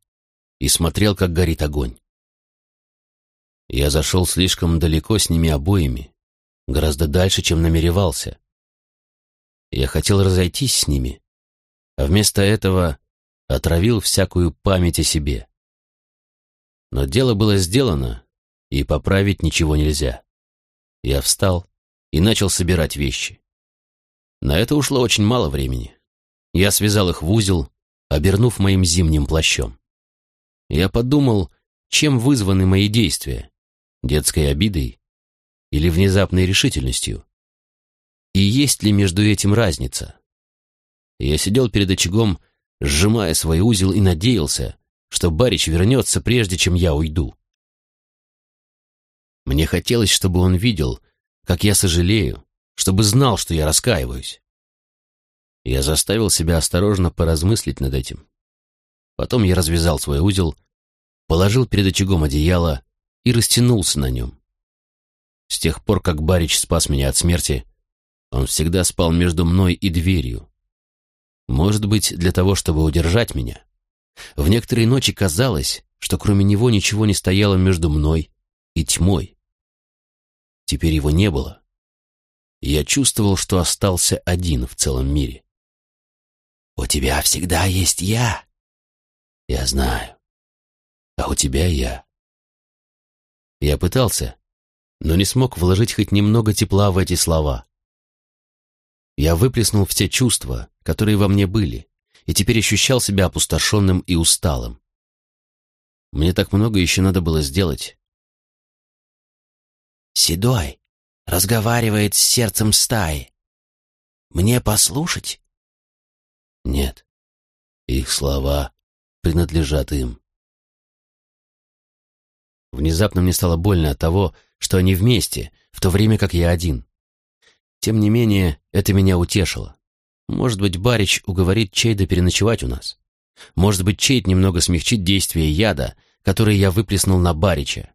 и смотрел, как горит огонь. Я зашел слишком далеко с ними обоими, гораздо дальше, чем намеревался. Я хотел разойтись с ними, а вместо этого отравил всякую память о себе. Но дело было сделано, и поправить ничего нельзя. Я встал и начал собирать вещи. На это ушло очень мало времени. Я связал их в узел, обернув моим зимним плащом. Я подумал, чем вызваны мои действия, детской обидой или внезапной решительностью. И есть ли между этим разница? Я сидел перед очагом, сжимая свой узел и надеялся, что Барич вернется, прежде чем я уйду. Мне хотелось, чтобы он видел, как я сожалею, чтобы знал, что я раскаиваюсь. Я заставил себя осторожно поразмыслить над этим. Потом я развязал свой узел, положил перед очагом одеяло и растянулся на нем. С тех пор, как Барич спас меня от смерти, он всегда спал между мной и дверью. Может быть, для того, чтобы удержать меня. В некоторые ночи казалось, что кроме него ничего не стояло между мной и тьмой. Теперь его не было. я чувствовал, что остался один в целом мире. «У тебя всегда есть я». «Я знаю. А у тебя я». Я пытался, но не смог вложить хоть немного тепла в эти слова. Я выплеснул все чувства, которые во мне были, и теперь ощущал себя опустошенным и усталым. Мне так много еще надо было сделать. «Седой разговаривает с сердцем стаи. Мне послушать?» «Нет, их слова принадлежат им». Внезапно мне стало больно от того, что они вместе, в то время как я один. Тем не менее, это меня утешило. Может быть, Барич уговорит Чейда переночевать у нас. Может быть, Чейд немного смягчит действие яда, который я выплеснул на Барича.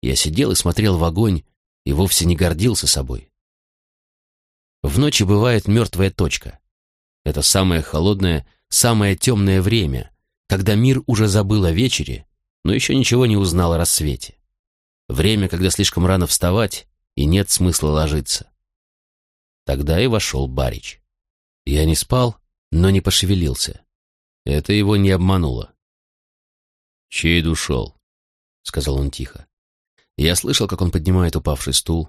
Я сидел и смотрел в огонь и вовсе не гордился собой. В ночи бывает мертвая точка. Это самое холодное, самое темное время, когда мир уже забыл о вечере, но еще ничего не узнал о рассвете. Время, когда слишком рано вставать и нет смысла ложиться. Тогда и вошел Барич. Я не спал, но не пошевелился. Это его не обмануло. «Чейд ушел», — сказал он тихо. Я слышал, как он поднимает упавший стул.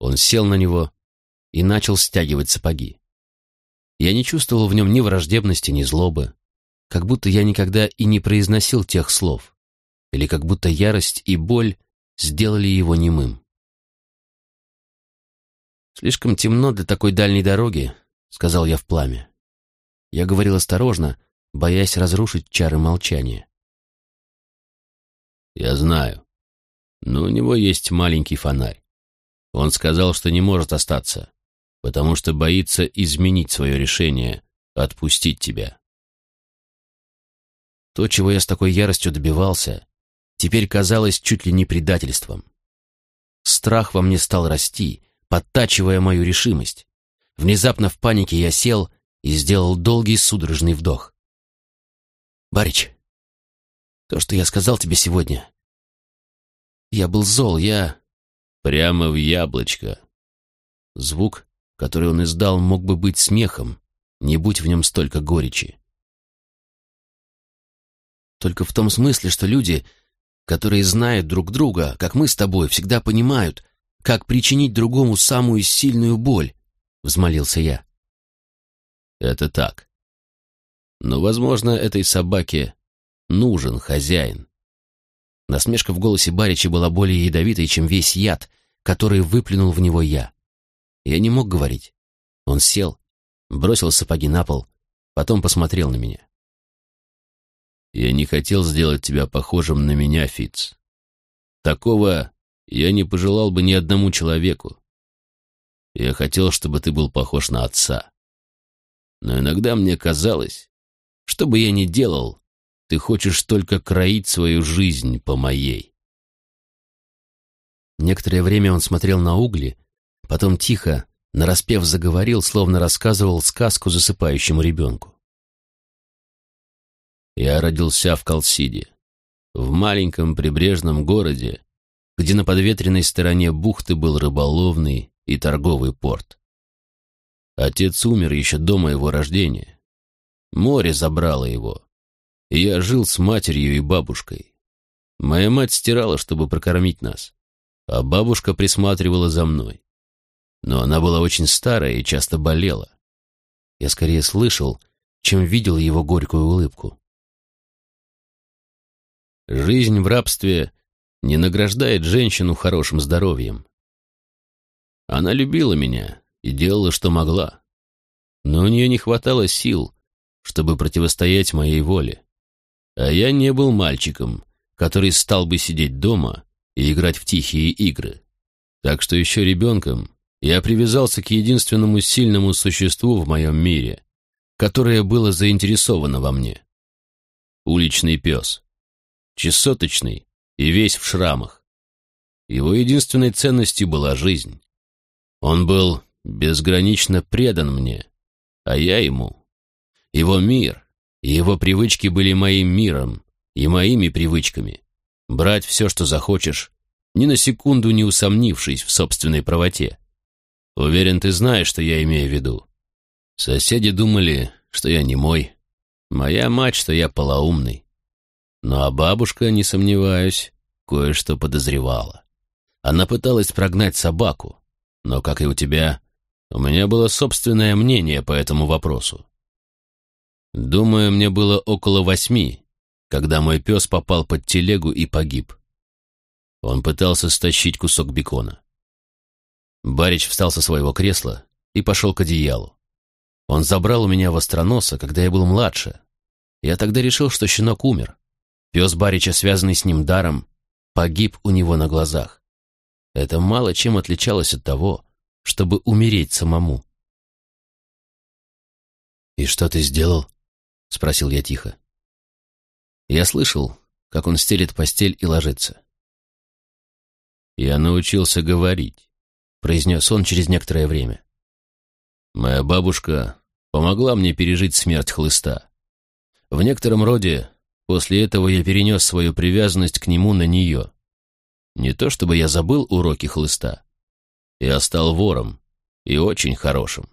Он сел на него и начал стягивать сапоги. Я не чувствовал в нем ни враждебности, ни злобы, как будто я никогда и не произносил тех слов, или как будто ярость и боль сделали его немым. «Слишком темно для такой дальней дороги», — сказал я в пламя. Я говорил осторожно, боясь разрушить чары молчания. «Я знаю. Но у него есть маленький фонарь. Он сказал, что не может остаться, потому что боится изменить свое решение, отпустить тебя. То, чего я с такой яростью добивался, теперь казалось чуть ли не предательством. Страх во мне стал расти, подтачивая мою решимость. Внезапно в панике я сел и сделал долгий судорожный вдох. «Барич, то, что я сказал тебе сегодня, я был зол, я...» «Прямо в яблочко». Звук, который он издал, мог бы быть смехом, не будь в нем столько горечи. Только в том смысле, что люди, которые знают друг друга, как мы с тобой, всегда понимают, как причинить другому самую сильную боль, — взмолился я. Это так. Но, возможно, этой собаке нужен хозяин. Насмешка в голосе Барича была более ядовитой, чем весь яд, который выплюнул в него я. Я не мог говорить. Он сел, бросил сапоги на пол, потом посмотрел на меня. Я не хотел сделать тебя похожим на меня, Фиц. Такого я не пожелал бы ни одному человеку. Я хотел, чтобы ты был похож на отца. Но иногда мне казалось, что бы я ни делал, ты хочешь только кроить свою жизнь по моей. Некоторое время он смотрел на угли, потом тихо, нараспев заговорил, словно рассказывал сказку засыпающему ребенку. Я родился в Калсиде, в маленьком прибрежном городе, где на подветренной стороне бухты был рыболовный и торговый порт. Отец умер еще до моего рождения. Море забрало его, я жил с матерью и бабушкой. Моя мать стирала, чтобы прокормить нас, а бабушка присматривала за мной. Но она была очень старая и часто болела. Я скорее слышал, чем видел его горькую улыбку. Жизнь в рабстве не награждает женщину хорошим здоровьем. Она любила меня и делала, что могла. Но у нее не хватало сил, чтобы противостоять моей воле. А я не был мальчиком, который стал бы сидеть дома и играть в тихие игры. Так что еще ребенком я привязался к единственному сильному существу в моем мире, которое было заинтересовано во мне. Уличный пес чесоточный и весь в шрамах. Его единственной ценностью была жизнь. Он был безгранично предан мне, а я ему. Его мир его привычки были моим миром и моими привычками. Брать все, что захочешь, ни на секунду не усомнившись в собственной правоте. Уверен, ты знаешь, что я имею в виду. Соседи думали, что я не мой. Моя мать, что я полоумный. Ну а бабушка, не сомневаюсь, кое-что подозревала. Она пыталась прогнать собаку, но, как и у тебя, у меня было собственное мнение по этому вопросу. Думаю, мне было около восьми, когда мой пес попал под телегу и погиб. Он пытался стащить кусок бекона. Барич встал со своего кресла и пошел к одеялу. Он забрал у меня востроноса, когда я был младше. Я тогда решил, что щенок умер. Пес Барича, связанный с ним даром, погиб у него на глазах. Это мало чем отличалось от того, чтобы умереть самому. «И что ты сделал?» — спросил я тихо. Я слышал, как он стелит постель и ложится. «Я научился говорить», — произнес он через некоторое время. «Моя бабушка помогла мне пережить смерть хлыста. В некотором роде После этого я перенес свою привязанность к нему на нее. Не то чтобы я забыл уроки хлыста. Я стал вором, и очень хорошим.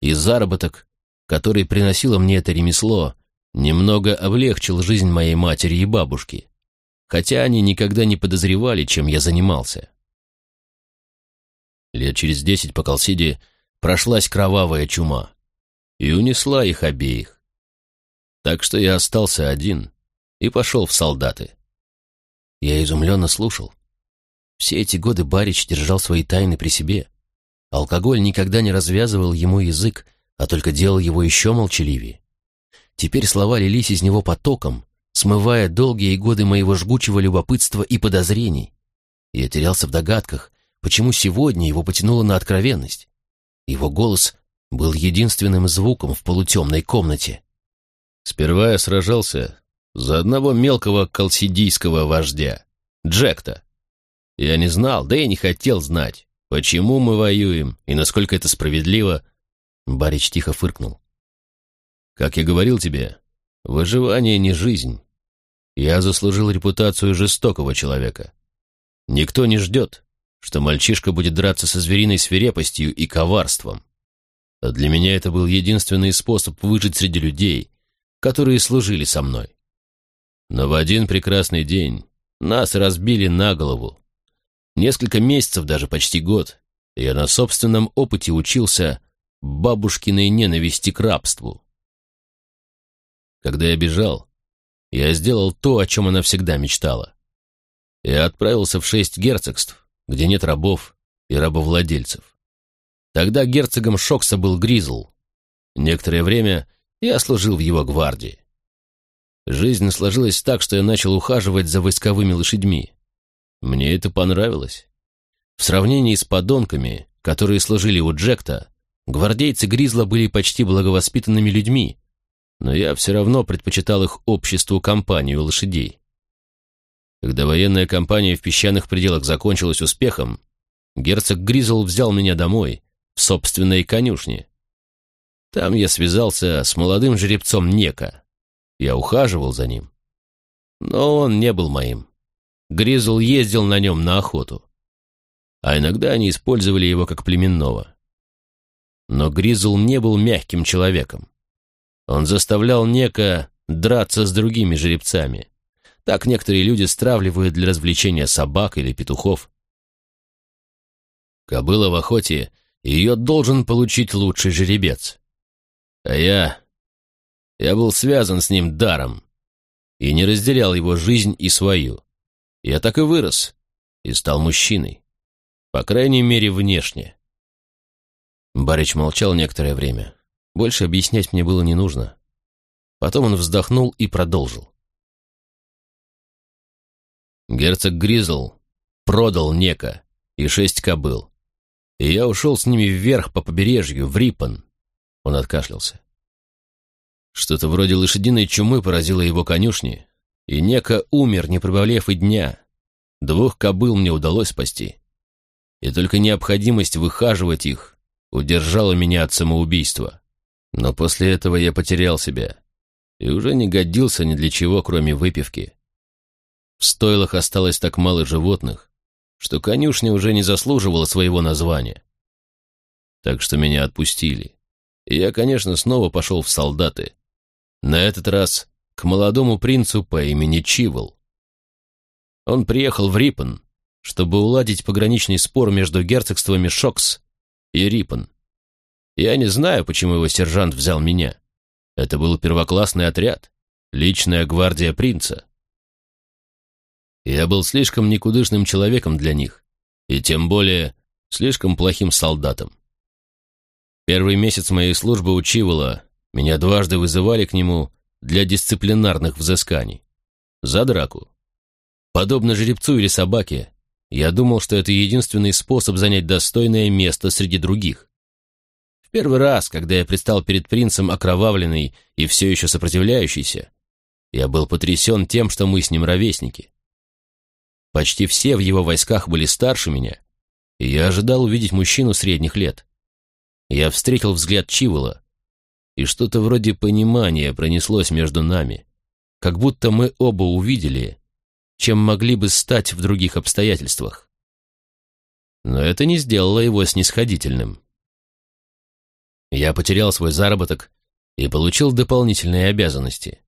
И заработок, который приносило мне это ремесло, немного облегчил жизнь моей матери и бабушки. хотя они никогда не подозревали, чем я занимался. Лет через десять по Колсиде прошлась кровавая чума и унесла их обеих. Так что я остался один и пошел в солдаты. Я изумленно слушал. Все эти годы Барич держал свои тайны при себе. Алкоголь никогда не развязывал ему язык, а только делал его еще молчаливее. Теперь слова лились из него потоком, смывая долгие годы моего жгучего любопытства и подозрений. Я терялся в догадках, почему сегодня его потянуло на откровенность. Его голос был единственным звуком в полутемной комнате. Сперва я сражался за одного мелкого колсидийского вождя, Джекта. Я не знал, да и не хотел знать, почему мы воюем и насколько это справедливо. Барич тихо фыркнул. Как я говорил тебе, выживание не жизнь. Я заслужил репутацию жестокого человека. Никто не ждет, что мальчишка будет драться со звериной свирепостью и коварством. А для меня это был единственный способ выжить среди людей, которые служили со мной. Но в один прекрасный день нас разбили на голову, Несколько месяцев, даже почти год, я на собственном опыте учился бабушкиной ненависти к рабству. Когда я бежал, я сделал то, о чем она всегда мечтала. Я отправился в шесть герцогств, где нет рабов и рабовладельцев. Тогда герцогом Шокса был Гризл. Некоторое время я служил в его гвардии. Жизнь сложилась так, что я начал ухаживать за войсковыми лошадьми. Мне это понравилось. В сравнении с подонками, которые служили у Джекта, гвардейцы Гризла были почти благовоспитанными людьми, но я все равно предпочитал их обществу компанию лошадей. Когда военная кампания в песчаных пределах закончилась успехом, герцог Гризл взял меня домой, в собственной конюшне. Там я связался с молодым жеребцом Нека. Я ухаживал за ним. Но он не был моим. Гризл ездил на нем на охоту. А иногда они использовали его как племенного. Но Гризл не был мягким человеком. Он заставлял Нека драться с другими жеребцами. Так некоторые люди стравливают для развлечения собак или петухов. Кобыла в охоте, ее должен получить лучший жеребец. А я... Я был связан с ним даром и не разделял его жизнь и свою. Я так и вырос, и стал мужчиной. По крайней мере, внешне. Барич молчал некоторое время. Больше объяснять мне было не нужно. Потом он вздохнул и продолжил. Герцог Гризл продал Нека и шесть кобыл. И я ушел с ними вверх по побережью, в Рипан. Он откашлялся. Что-то вроде лошадиной чумы поразило его конюшни, и Нека умер, не прибавлев и дня. Двух кобыл мне удалось спасти. И только необходимость выхаживать их удержала меня от самоубийства. Но после этого я потерял себя и уже не годился ни для чего, кроме выпивки. В стойлах осталось так мало животных, что конюшня уже не заслуживала своего названия. Так что меня отпустили. И я, конечно, снова пошел в солдаты. На этот раз к молодому принцу по имени Чивол. Он приехал в Риппен, чтобы уладить пограничный спор между герцогствами Шокс и Риппен. Я не знаю, почему его сержант взял меня. Это был первоклассный отряд, личная гвардия принца. Я был слишком никудышным человеком для них, и тем более слишком плохим солдатом. Первый месяц моей службы у Чивола меня дважды вызывали к нему для дисциплинарных взысканий. За драку. Подобно жеребцу или собаке, я думал, что это единственный способ занять достойное место среди других. В первый раз, когда я предстал перед принцем окровавленный и все еще сопротивляющийся, я был потрясен тем, что мы с ним ровесники. Почти все в его войсках были старше меня, и я ожидал увидеть мужчину средних лет. Я встретил взгляд Чивола, и что-то вроде понимания пронеслось между нами, как будто мы оба увидели, чем могли бы стать в других обстоятельствах. Но это не сделало его снисходительным. Я потерял свой заработок и получил дополнительные обязанности.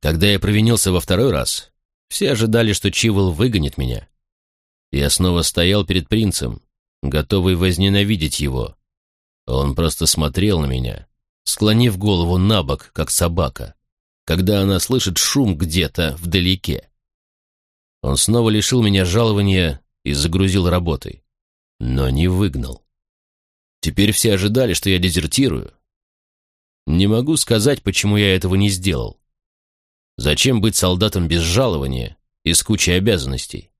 Когда я провинился во второй раз, Все ожидали, что Чивол выгонит меня. Я снова стоял перед принцем, готовый возненавидеть его. Он просто смотрел на меня, склонив голову на бок, как собака, когда она слышит шум где-то вдалеке. Он снова лишил меня жалования и загрузил работой, но не выгнал. Теперь все ожидали, что я дезертирую. Не могу сказать, почему я этого не сделал. Зачем быть солдатом без жалования и с кучей обязанностей?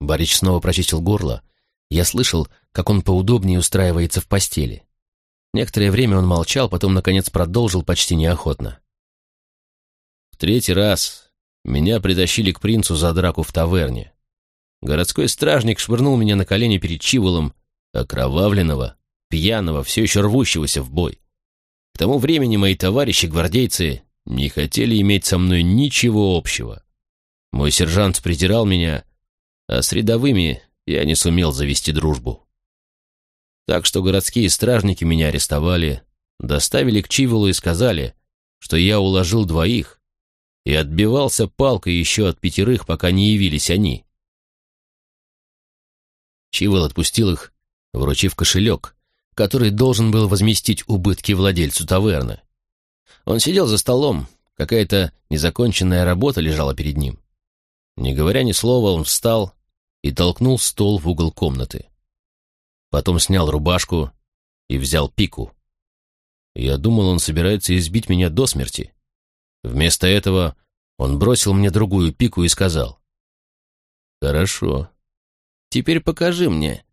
Барич снова прочистил горло. Я слышал, как он поудобнее устраивается в постели. Некоторое время он молчал, потом, наконец, продолжил почти неохотно. В третий раз меня притащили к принцу за драку в таверне. Городской стражник швырнул меня на колени перед Чиволом, окровавленного, пьяного, все еще рвущегося в бой. К тому времени мои товарищи-гвардейцы не хотели иметь со мной ничего общего. Мой сержант придирал меня, а с рядовыми я не сумел завести дружбу. Так что городские стражники меня арестовали, доставили к Чиволу и сказали, что я уложил двоих, и отбивался палкой еще от пятерых, пока не явились они. Чивол отпустил их, вручив кошелек, который должен был возместить убытки владельцу таверны. Он сидел за столом, какая-то незаконченная работа лежала перед ним. Не говоря ни слова, он встал и толкнул стол в угол комнаты. Потом снял рубашку и взял пику. Я думал, он собирается избить меня до смерти. Вместо этого он бросил мне другую пику и сказал. «Хорошо. Теперь покажи мне,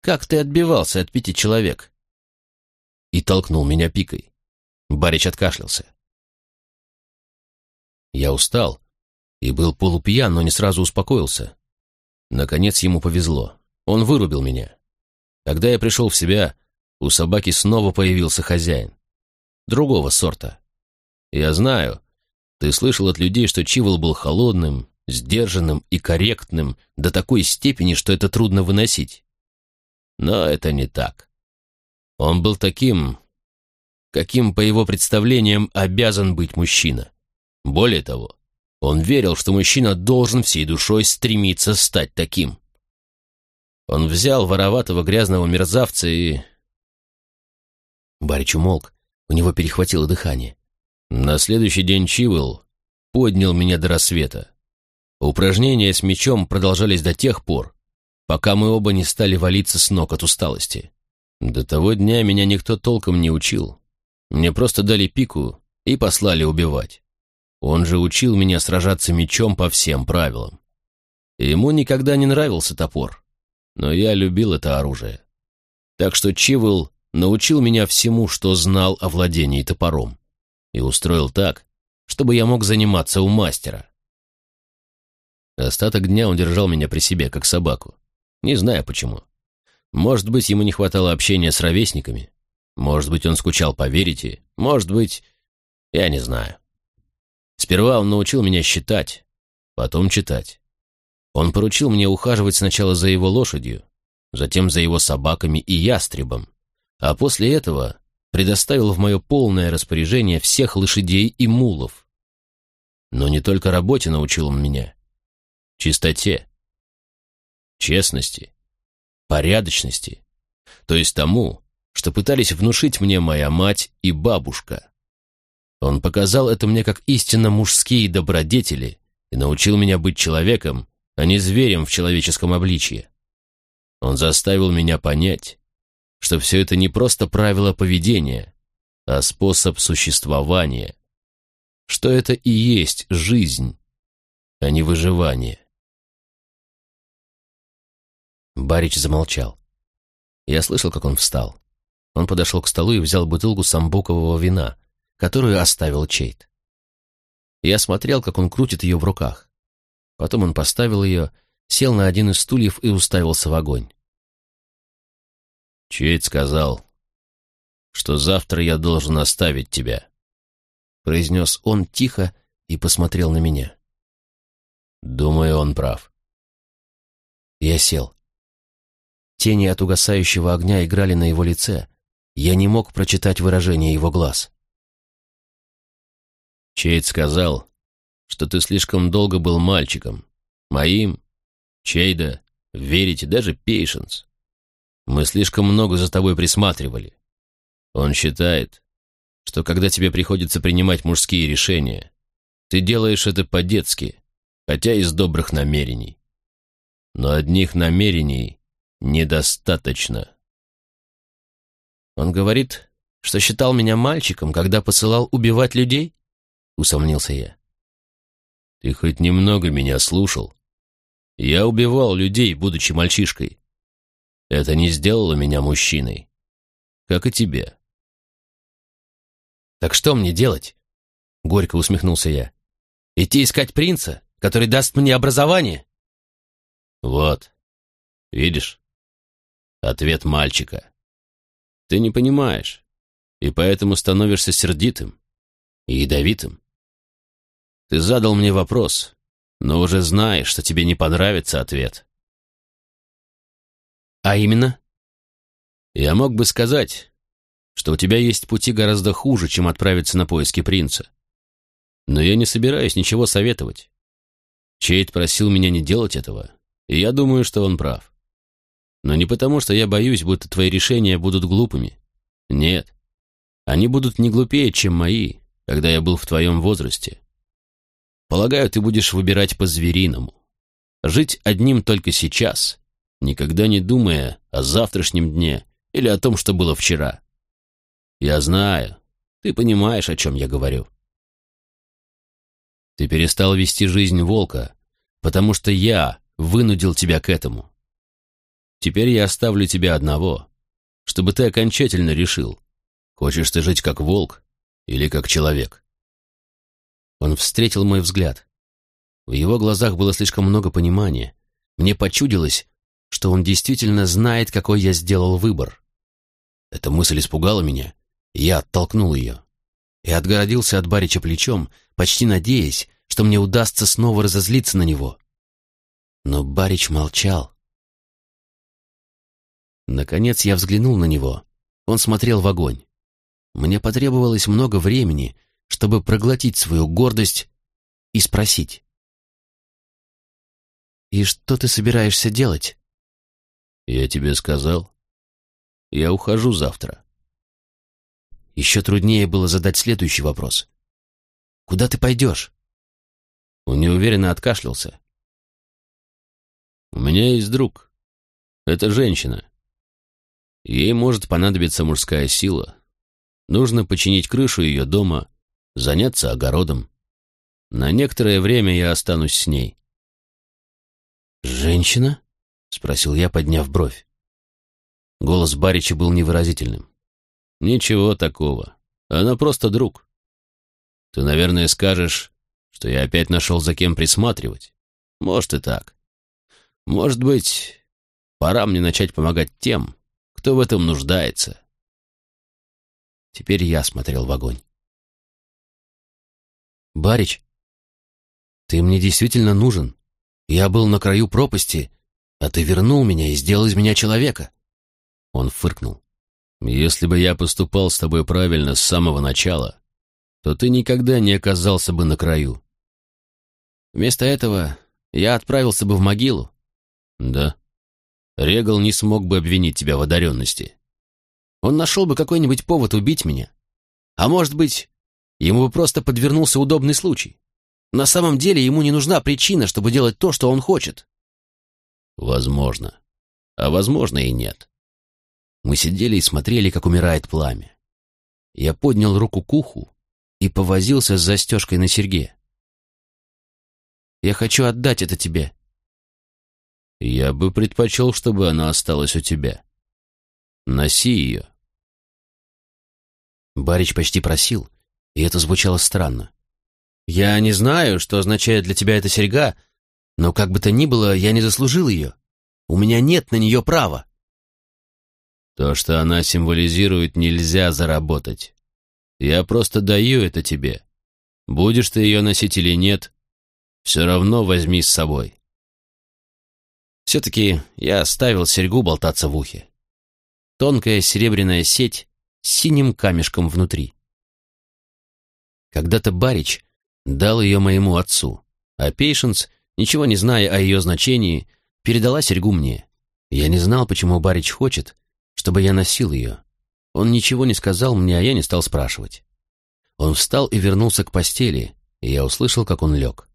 как ты отбивался от пяти человек». И толкнул меня пикой. Барич откашлялся. Я устал и был полупьян, но не сразу успокоился. Наконец ему повезло. Он вырубил меня. Когда я пришел в себя, у собаки снова появился хозяин. Другого сорта. Я знаю, ты слышал от людей, что Чивол был холодным, сдержанным и корректным до такой степени, что это трудно выносить. Но это не так. Он был таким, каким, по его представлениям, обязан быть мужчина. Более того, он верил, что мужчина должен всей душой стремиться стать таким. Он взял вороватого грязного мерзавца и... Барич умолк, у него перехватило дыхание. На следующий день Чивел поднял меня до рассвета. Упражнения с мечом продолжались до тех пор, пока мы оба не стали валиться с ног от усталости. До того дня меня никто толком не учил. Мне просто дали пику и послали убивать. Он же учил меня сражаться мечом по всем правилам. Ему никогда не нравился топор, но я любил это оружие. Так что Чивл научил меня всему, что знал о владении топором, и устроил так, чтобы я мог заниматься у мастера. Остаток дня он держал меня при себе, как собаку. Не знаю почему. Может быть, ему не хватало общения с ровесниками. Может быть, он скучал по верите. Может быть, я не знаю. Сперва он научил меня считать, потом читать. Он поручил мне ухаживать сначала за его лошадью, затем за его собаками и ястребом, а после этого предоставил в мое полное распоряжение всех лошадей и мулов. Но не только работе научил он меня. Чистоте, честности, порядочности, то есть тому, что пытались внушить мне моя мать и бабушка. Он показал это мне как истинно мужские добродетели и научил меня быть человеком, а не зверем в человеческом обличье. Он заставил меня понять, что все это не просто правило поведения, а способ существования, что это и есть жизнь, а не выживание. Барич замолчал. Я слышал, как он встал. Он подошел к столу и взял бутылку самбукового вина, которую оставил Чейт. Я смотрел, как он крутит ее в руках. Потом он поставил ее, сел на один из стульев и уставился в огонь. Чейт сказал, что завтра я должен оставить тебя, произнес он тихо и посмотрел на меня. Думаю, он прав. Я сел. Тени от угасающего огня играли на его лице. Я не мог прочитать выражение его глаз. Чейд сказал, что ты слишком долго был мальчиком. Моим, Чейда, верите, даже Пейшенс. Мы слишком много за тобой присматривали. Он считает, что когда тебе приходится принимать мужские решения, ты делаешь это по-детски, хотя из добрых намерений. Но одних намерений недостаточно. Он говорит, что считал меня мальчиком, когда посылал убивать людей? Усомнился я. Ты хоть немного меня слушал? Я убивал людей, будучи мальчишкой. Это не сделало меня мужчиной. Как и тебе. Так что мне делать? Горько усмехнулся я. Идти искать принца, который даст мне образование? Вот. Видишь? Ответ мальчика. Ты не понимаешь, и поэтому становишься сердитым и ядовитым. Ты задал мне вопрос, но уже знаешь, что тебе не понравится ответ. А именно? Я мог бы сказать, что у тебя есть пути гораздо хуже, чем отправиться на поиски принца. Но я не собираюсь ничего советовать. Чейд просил меня не делать этого, и я думаю, что он прав. Но не потому, что я боюсь, будто твои решения будут глупыми. Нет. Они будут не глупее, чем мои, когда я был в твоем возрасте. Полагаю, ты будешь выбирать по-звериному. Жить одним только сейчас, никогда не думая о завтрашнем дне или о том, что было вчера. Я знаю, ты понимаешь, о чем я говорю. Ты перестал вести жизнь волка, потому что я вынудил тебя к этому. Теперь я оставлю тебя одного, чтобы ты окончательно решил, хочешь ты жить как волк или как человек. Он встретил мой взгляд. В его глазах было слишком много понимания. Мне почудилось, что он действительно знает, какой я сделал выбор. Эта мысль испугала меня, и я оттолкнул ее. И отгородился от Барича плечом, почти надеясь, что мне удастся снова разозлиться на него. Но Барич молчал. Наконец я взглянул на него. Он смотрел в огонь. Мне потребовалось много времени, чтобы проглотить свою гордость и спросить. «И что ты собираешься делать?» «Я тебе сказал. Я ухожу завтра». Еще труднее было задать следующий вопрос. «Куда ты пойдешь?» Он неуверенно откашлялся. «У меня есть друг. Это женщина. Ей может понадобиться мужская сила. Нужно починить крышу ее дома, заняться огородом. На некоторое время я останусь с ней. «Женщина?» — спросил я, подняв бровь. Голос Барича был невыразительным. «Ничего такого. Она просто друг. Ты, наверное, скажешь, что я опять нашел за кем присматривать. Может и так. Может быть, пора мне начать помогать тем, кто в этом нуждается. Теперь я смотрел в огонь. «Барич, ты мне действительно нужен. Я был на краю пропасти, а ты вернул меня и сделал из меня человека». Он фыркнул. «Если бы я поступал с тобой правильно с самого начала, то ты никогда не оказался бы на краю. Вместо этого я отправился бы в могилу». «Да», Регал не смог бы обвинить тебя в одаренности. Он нашел бы какой-нибудь повод убить меня. А может быть, ему бы просто подвернулся удобный случай. На самом деле ему не нужна причина, чтобы делать то, что он хочет. Возможно. А возможно и нет. Мы сидели и смотрели, как умирает пламя. Я поднял руку к уху и повозился с застежкой на серьге. «Я хочу отдать это тебе», я бы предпочел, чтобы она осталась у тебя. Носи ее. Барич почти просил, и это звучало странно. Я не знаю, что означает для тебя эта серьга, но как бы то ни было, я не заслужил ее. У меня нет на нее права. То, что она символизирует, нельзя заработать. Я просто даю это тебе. Будешь ты ее носить или нет, все равно возьми с собой. Все-таки я оставил серьгу болтаться в ухе. Тонкая серебряная сеть с синим камешком внутри. Когда-то Барич дал ее моему отцу, а Пейшенс, ничего не зная о ее значении, передала серьгу мне. Я не знал, почему Барич хочет, чтобы я носил ее. Он ничего не сказал мне, а я не стал спрашивать. Он встал и вернулся к постели, и я услышал, как он лег.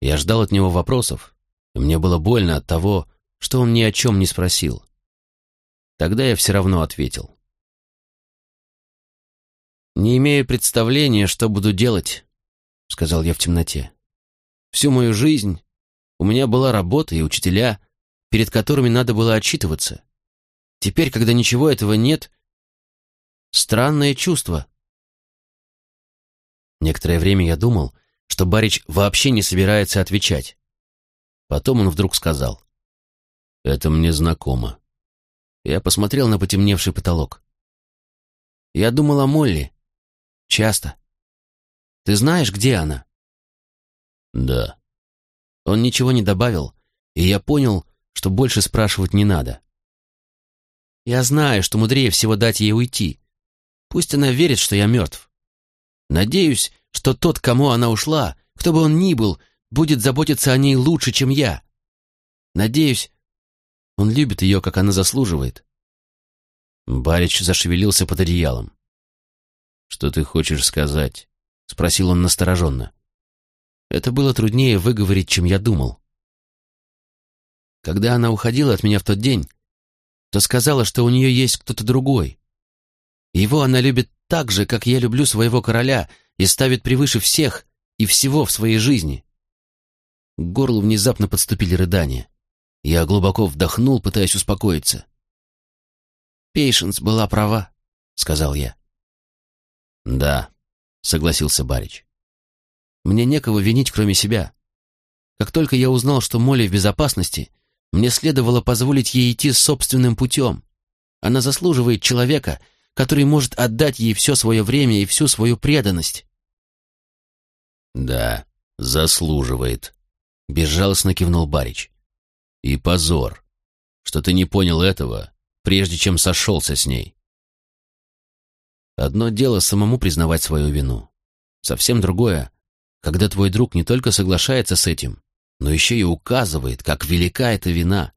Я ждал от него вопросов, и мне было больно от того, что он ни о чем не спросил. Тогда я все равно ответил. «Не имею представления, что буду делать», — сказал я в темноте. «Всю мою жизнь у меня была работа и учителя, перед которыми надо было отчитываться. Теперь, когда ничего этого нет, странное чувство». Некоторое время я думал, что Барич вообще не собирается отвечать. Потом он вдруг сказал. «Это мне знакомо». Я посмотрел на потемневший потолок. «Я думал о Молли. Часто. Ты знаешь, где она?» «Да». Он ничего не добавил, и я понял, что больше спрашивать не надо. «Я знаю, что мудрее всего дать ей уйти. Пусть она верит, что я мертв. Надеюсь, что тот, кому она ушла, кто бы он ни был, будет заботиться о ней лучше, чем я. Надеюсь, он любит ее, как она заслуживает. Барич зашевелился под одеялом. «Что ты хочешь сказать?» — спросил он настороженно. Это было труднее выговорить, чем я думал. Когда она уходила от меня в тот день, то сказала, что у нее есть кто-то другой. Его она любит так же, как я люблю своего короля, и ставит превыше всех и всего в своей жизни. К горлу внезапно подступили рыдания. Я глубоко вдохнул, пытаясь успокоиться. «Пейшенс была права», — сказал я. «Да», — согласился Барич. «Мне некого винить, кроме себя. Как только я узнал, что Молли в безопасности, мне следовало позволить ей идти собственным путем. Она заслуживает человека, который может отдать ей все свое время и всю свою преданность». «Да, заслуживает», — безжалостно кивнул Барич. И позор, что ты не понял этого, прежде чем сошелся с ней. Одно дело самому признавать свою вину. Совсем другое, когда твой друг не только соглашается с этим, но еще и указывает, как велика эта вина.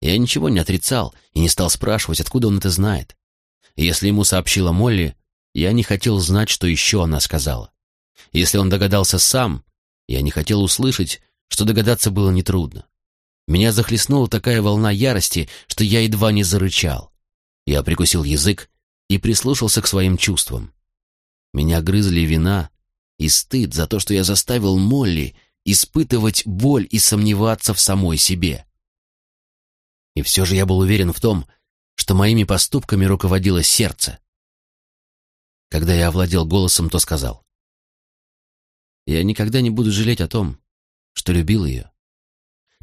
Я ничего не отрицал и не стал спрашивать, откуда он это знает. Если ему сообщила Молли, я не хотел знать, что еще она сказала. Если он догадался сам, я не хотел услышать, что догадаться было нетрудно. Меня захлестнула такая волна ярости, что я едва не зарычал. Я прикусил язык и прислушался к своим чувствам. Меня грызли вина и стыд за то, что я заставил Молли испытывать боль и сомневаться в самой себе. И все же я был уверен в том, что моими поступками руководило сердце. Когда я овладел голосом, то сказал. Я никогда не буду жалеть о том, что любил ее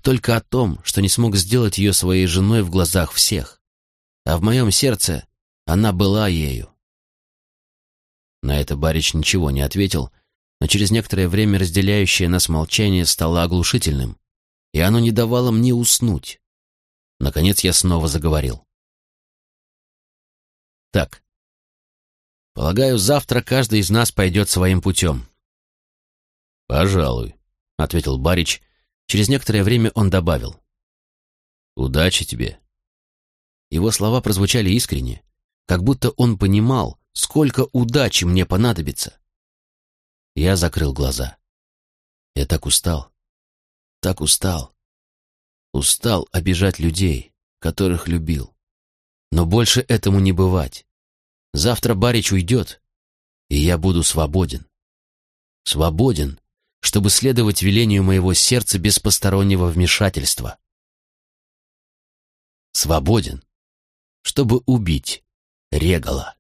только о том, что не смог сделать ее своей женой в глазах всех. А в моем сердце она была ею. На это Барич ничего не ответил, но через некоторое время разделяющее нас молчание стало оглушительным, и оно не давало мне уснуть. Наконец я снова заговорил. Так, полагаю, завтра каждый из нас пойдет своим путем. «Пожалуй», — ответил Барич, Через некоторое время он добавил. «Удачи тебе». Его слова прозвучали искренне, как будто он понимал, сколько удачи мне понадобится. Я закрыл глаза. Я так устал, так устал. Устал обижать людей, которых любил. Но больше этому не бывать. Завтра Барич уйдет, и я буду свободен. Свободен чтобы следовать велению моего сердца без постороннего вмешательства. Свободен, чтобы убить Регала.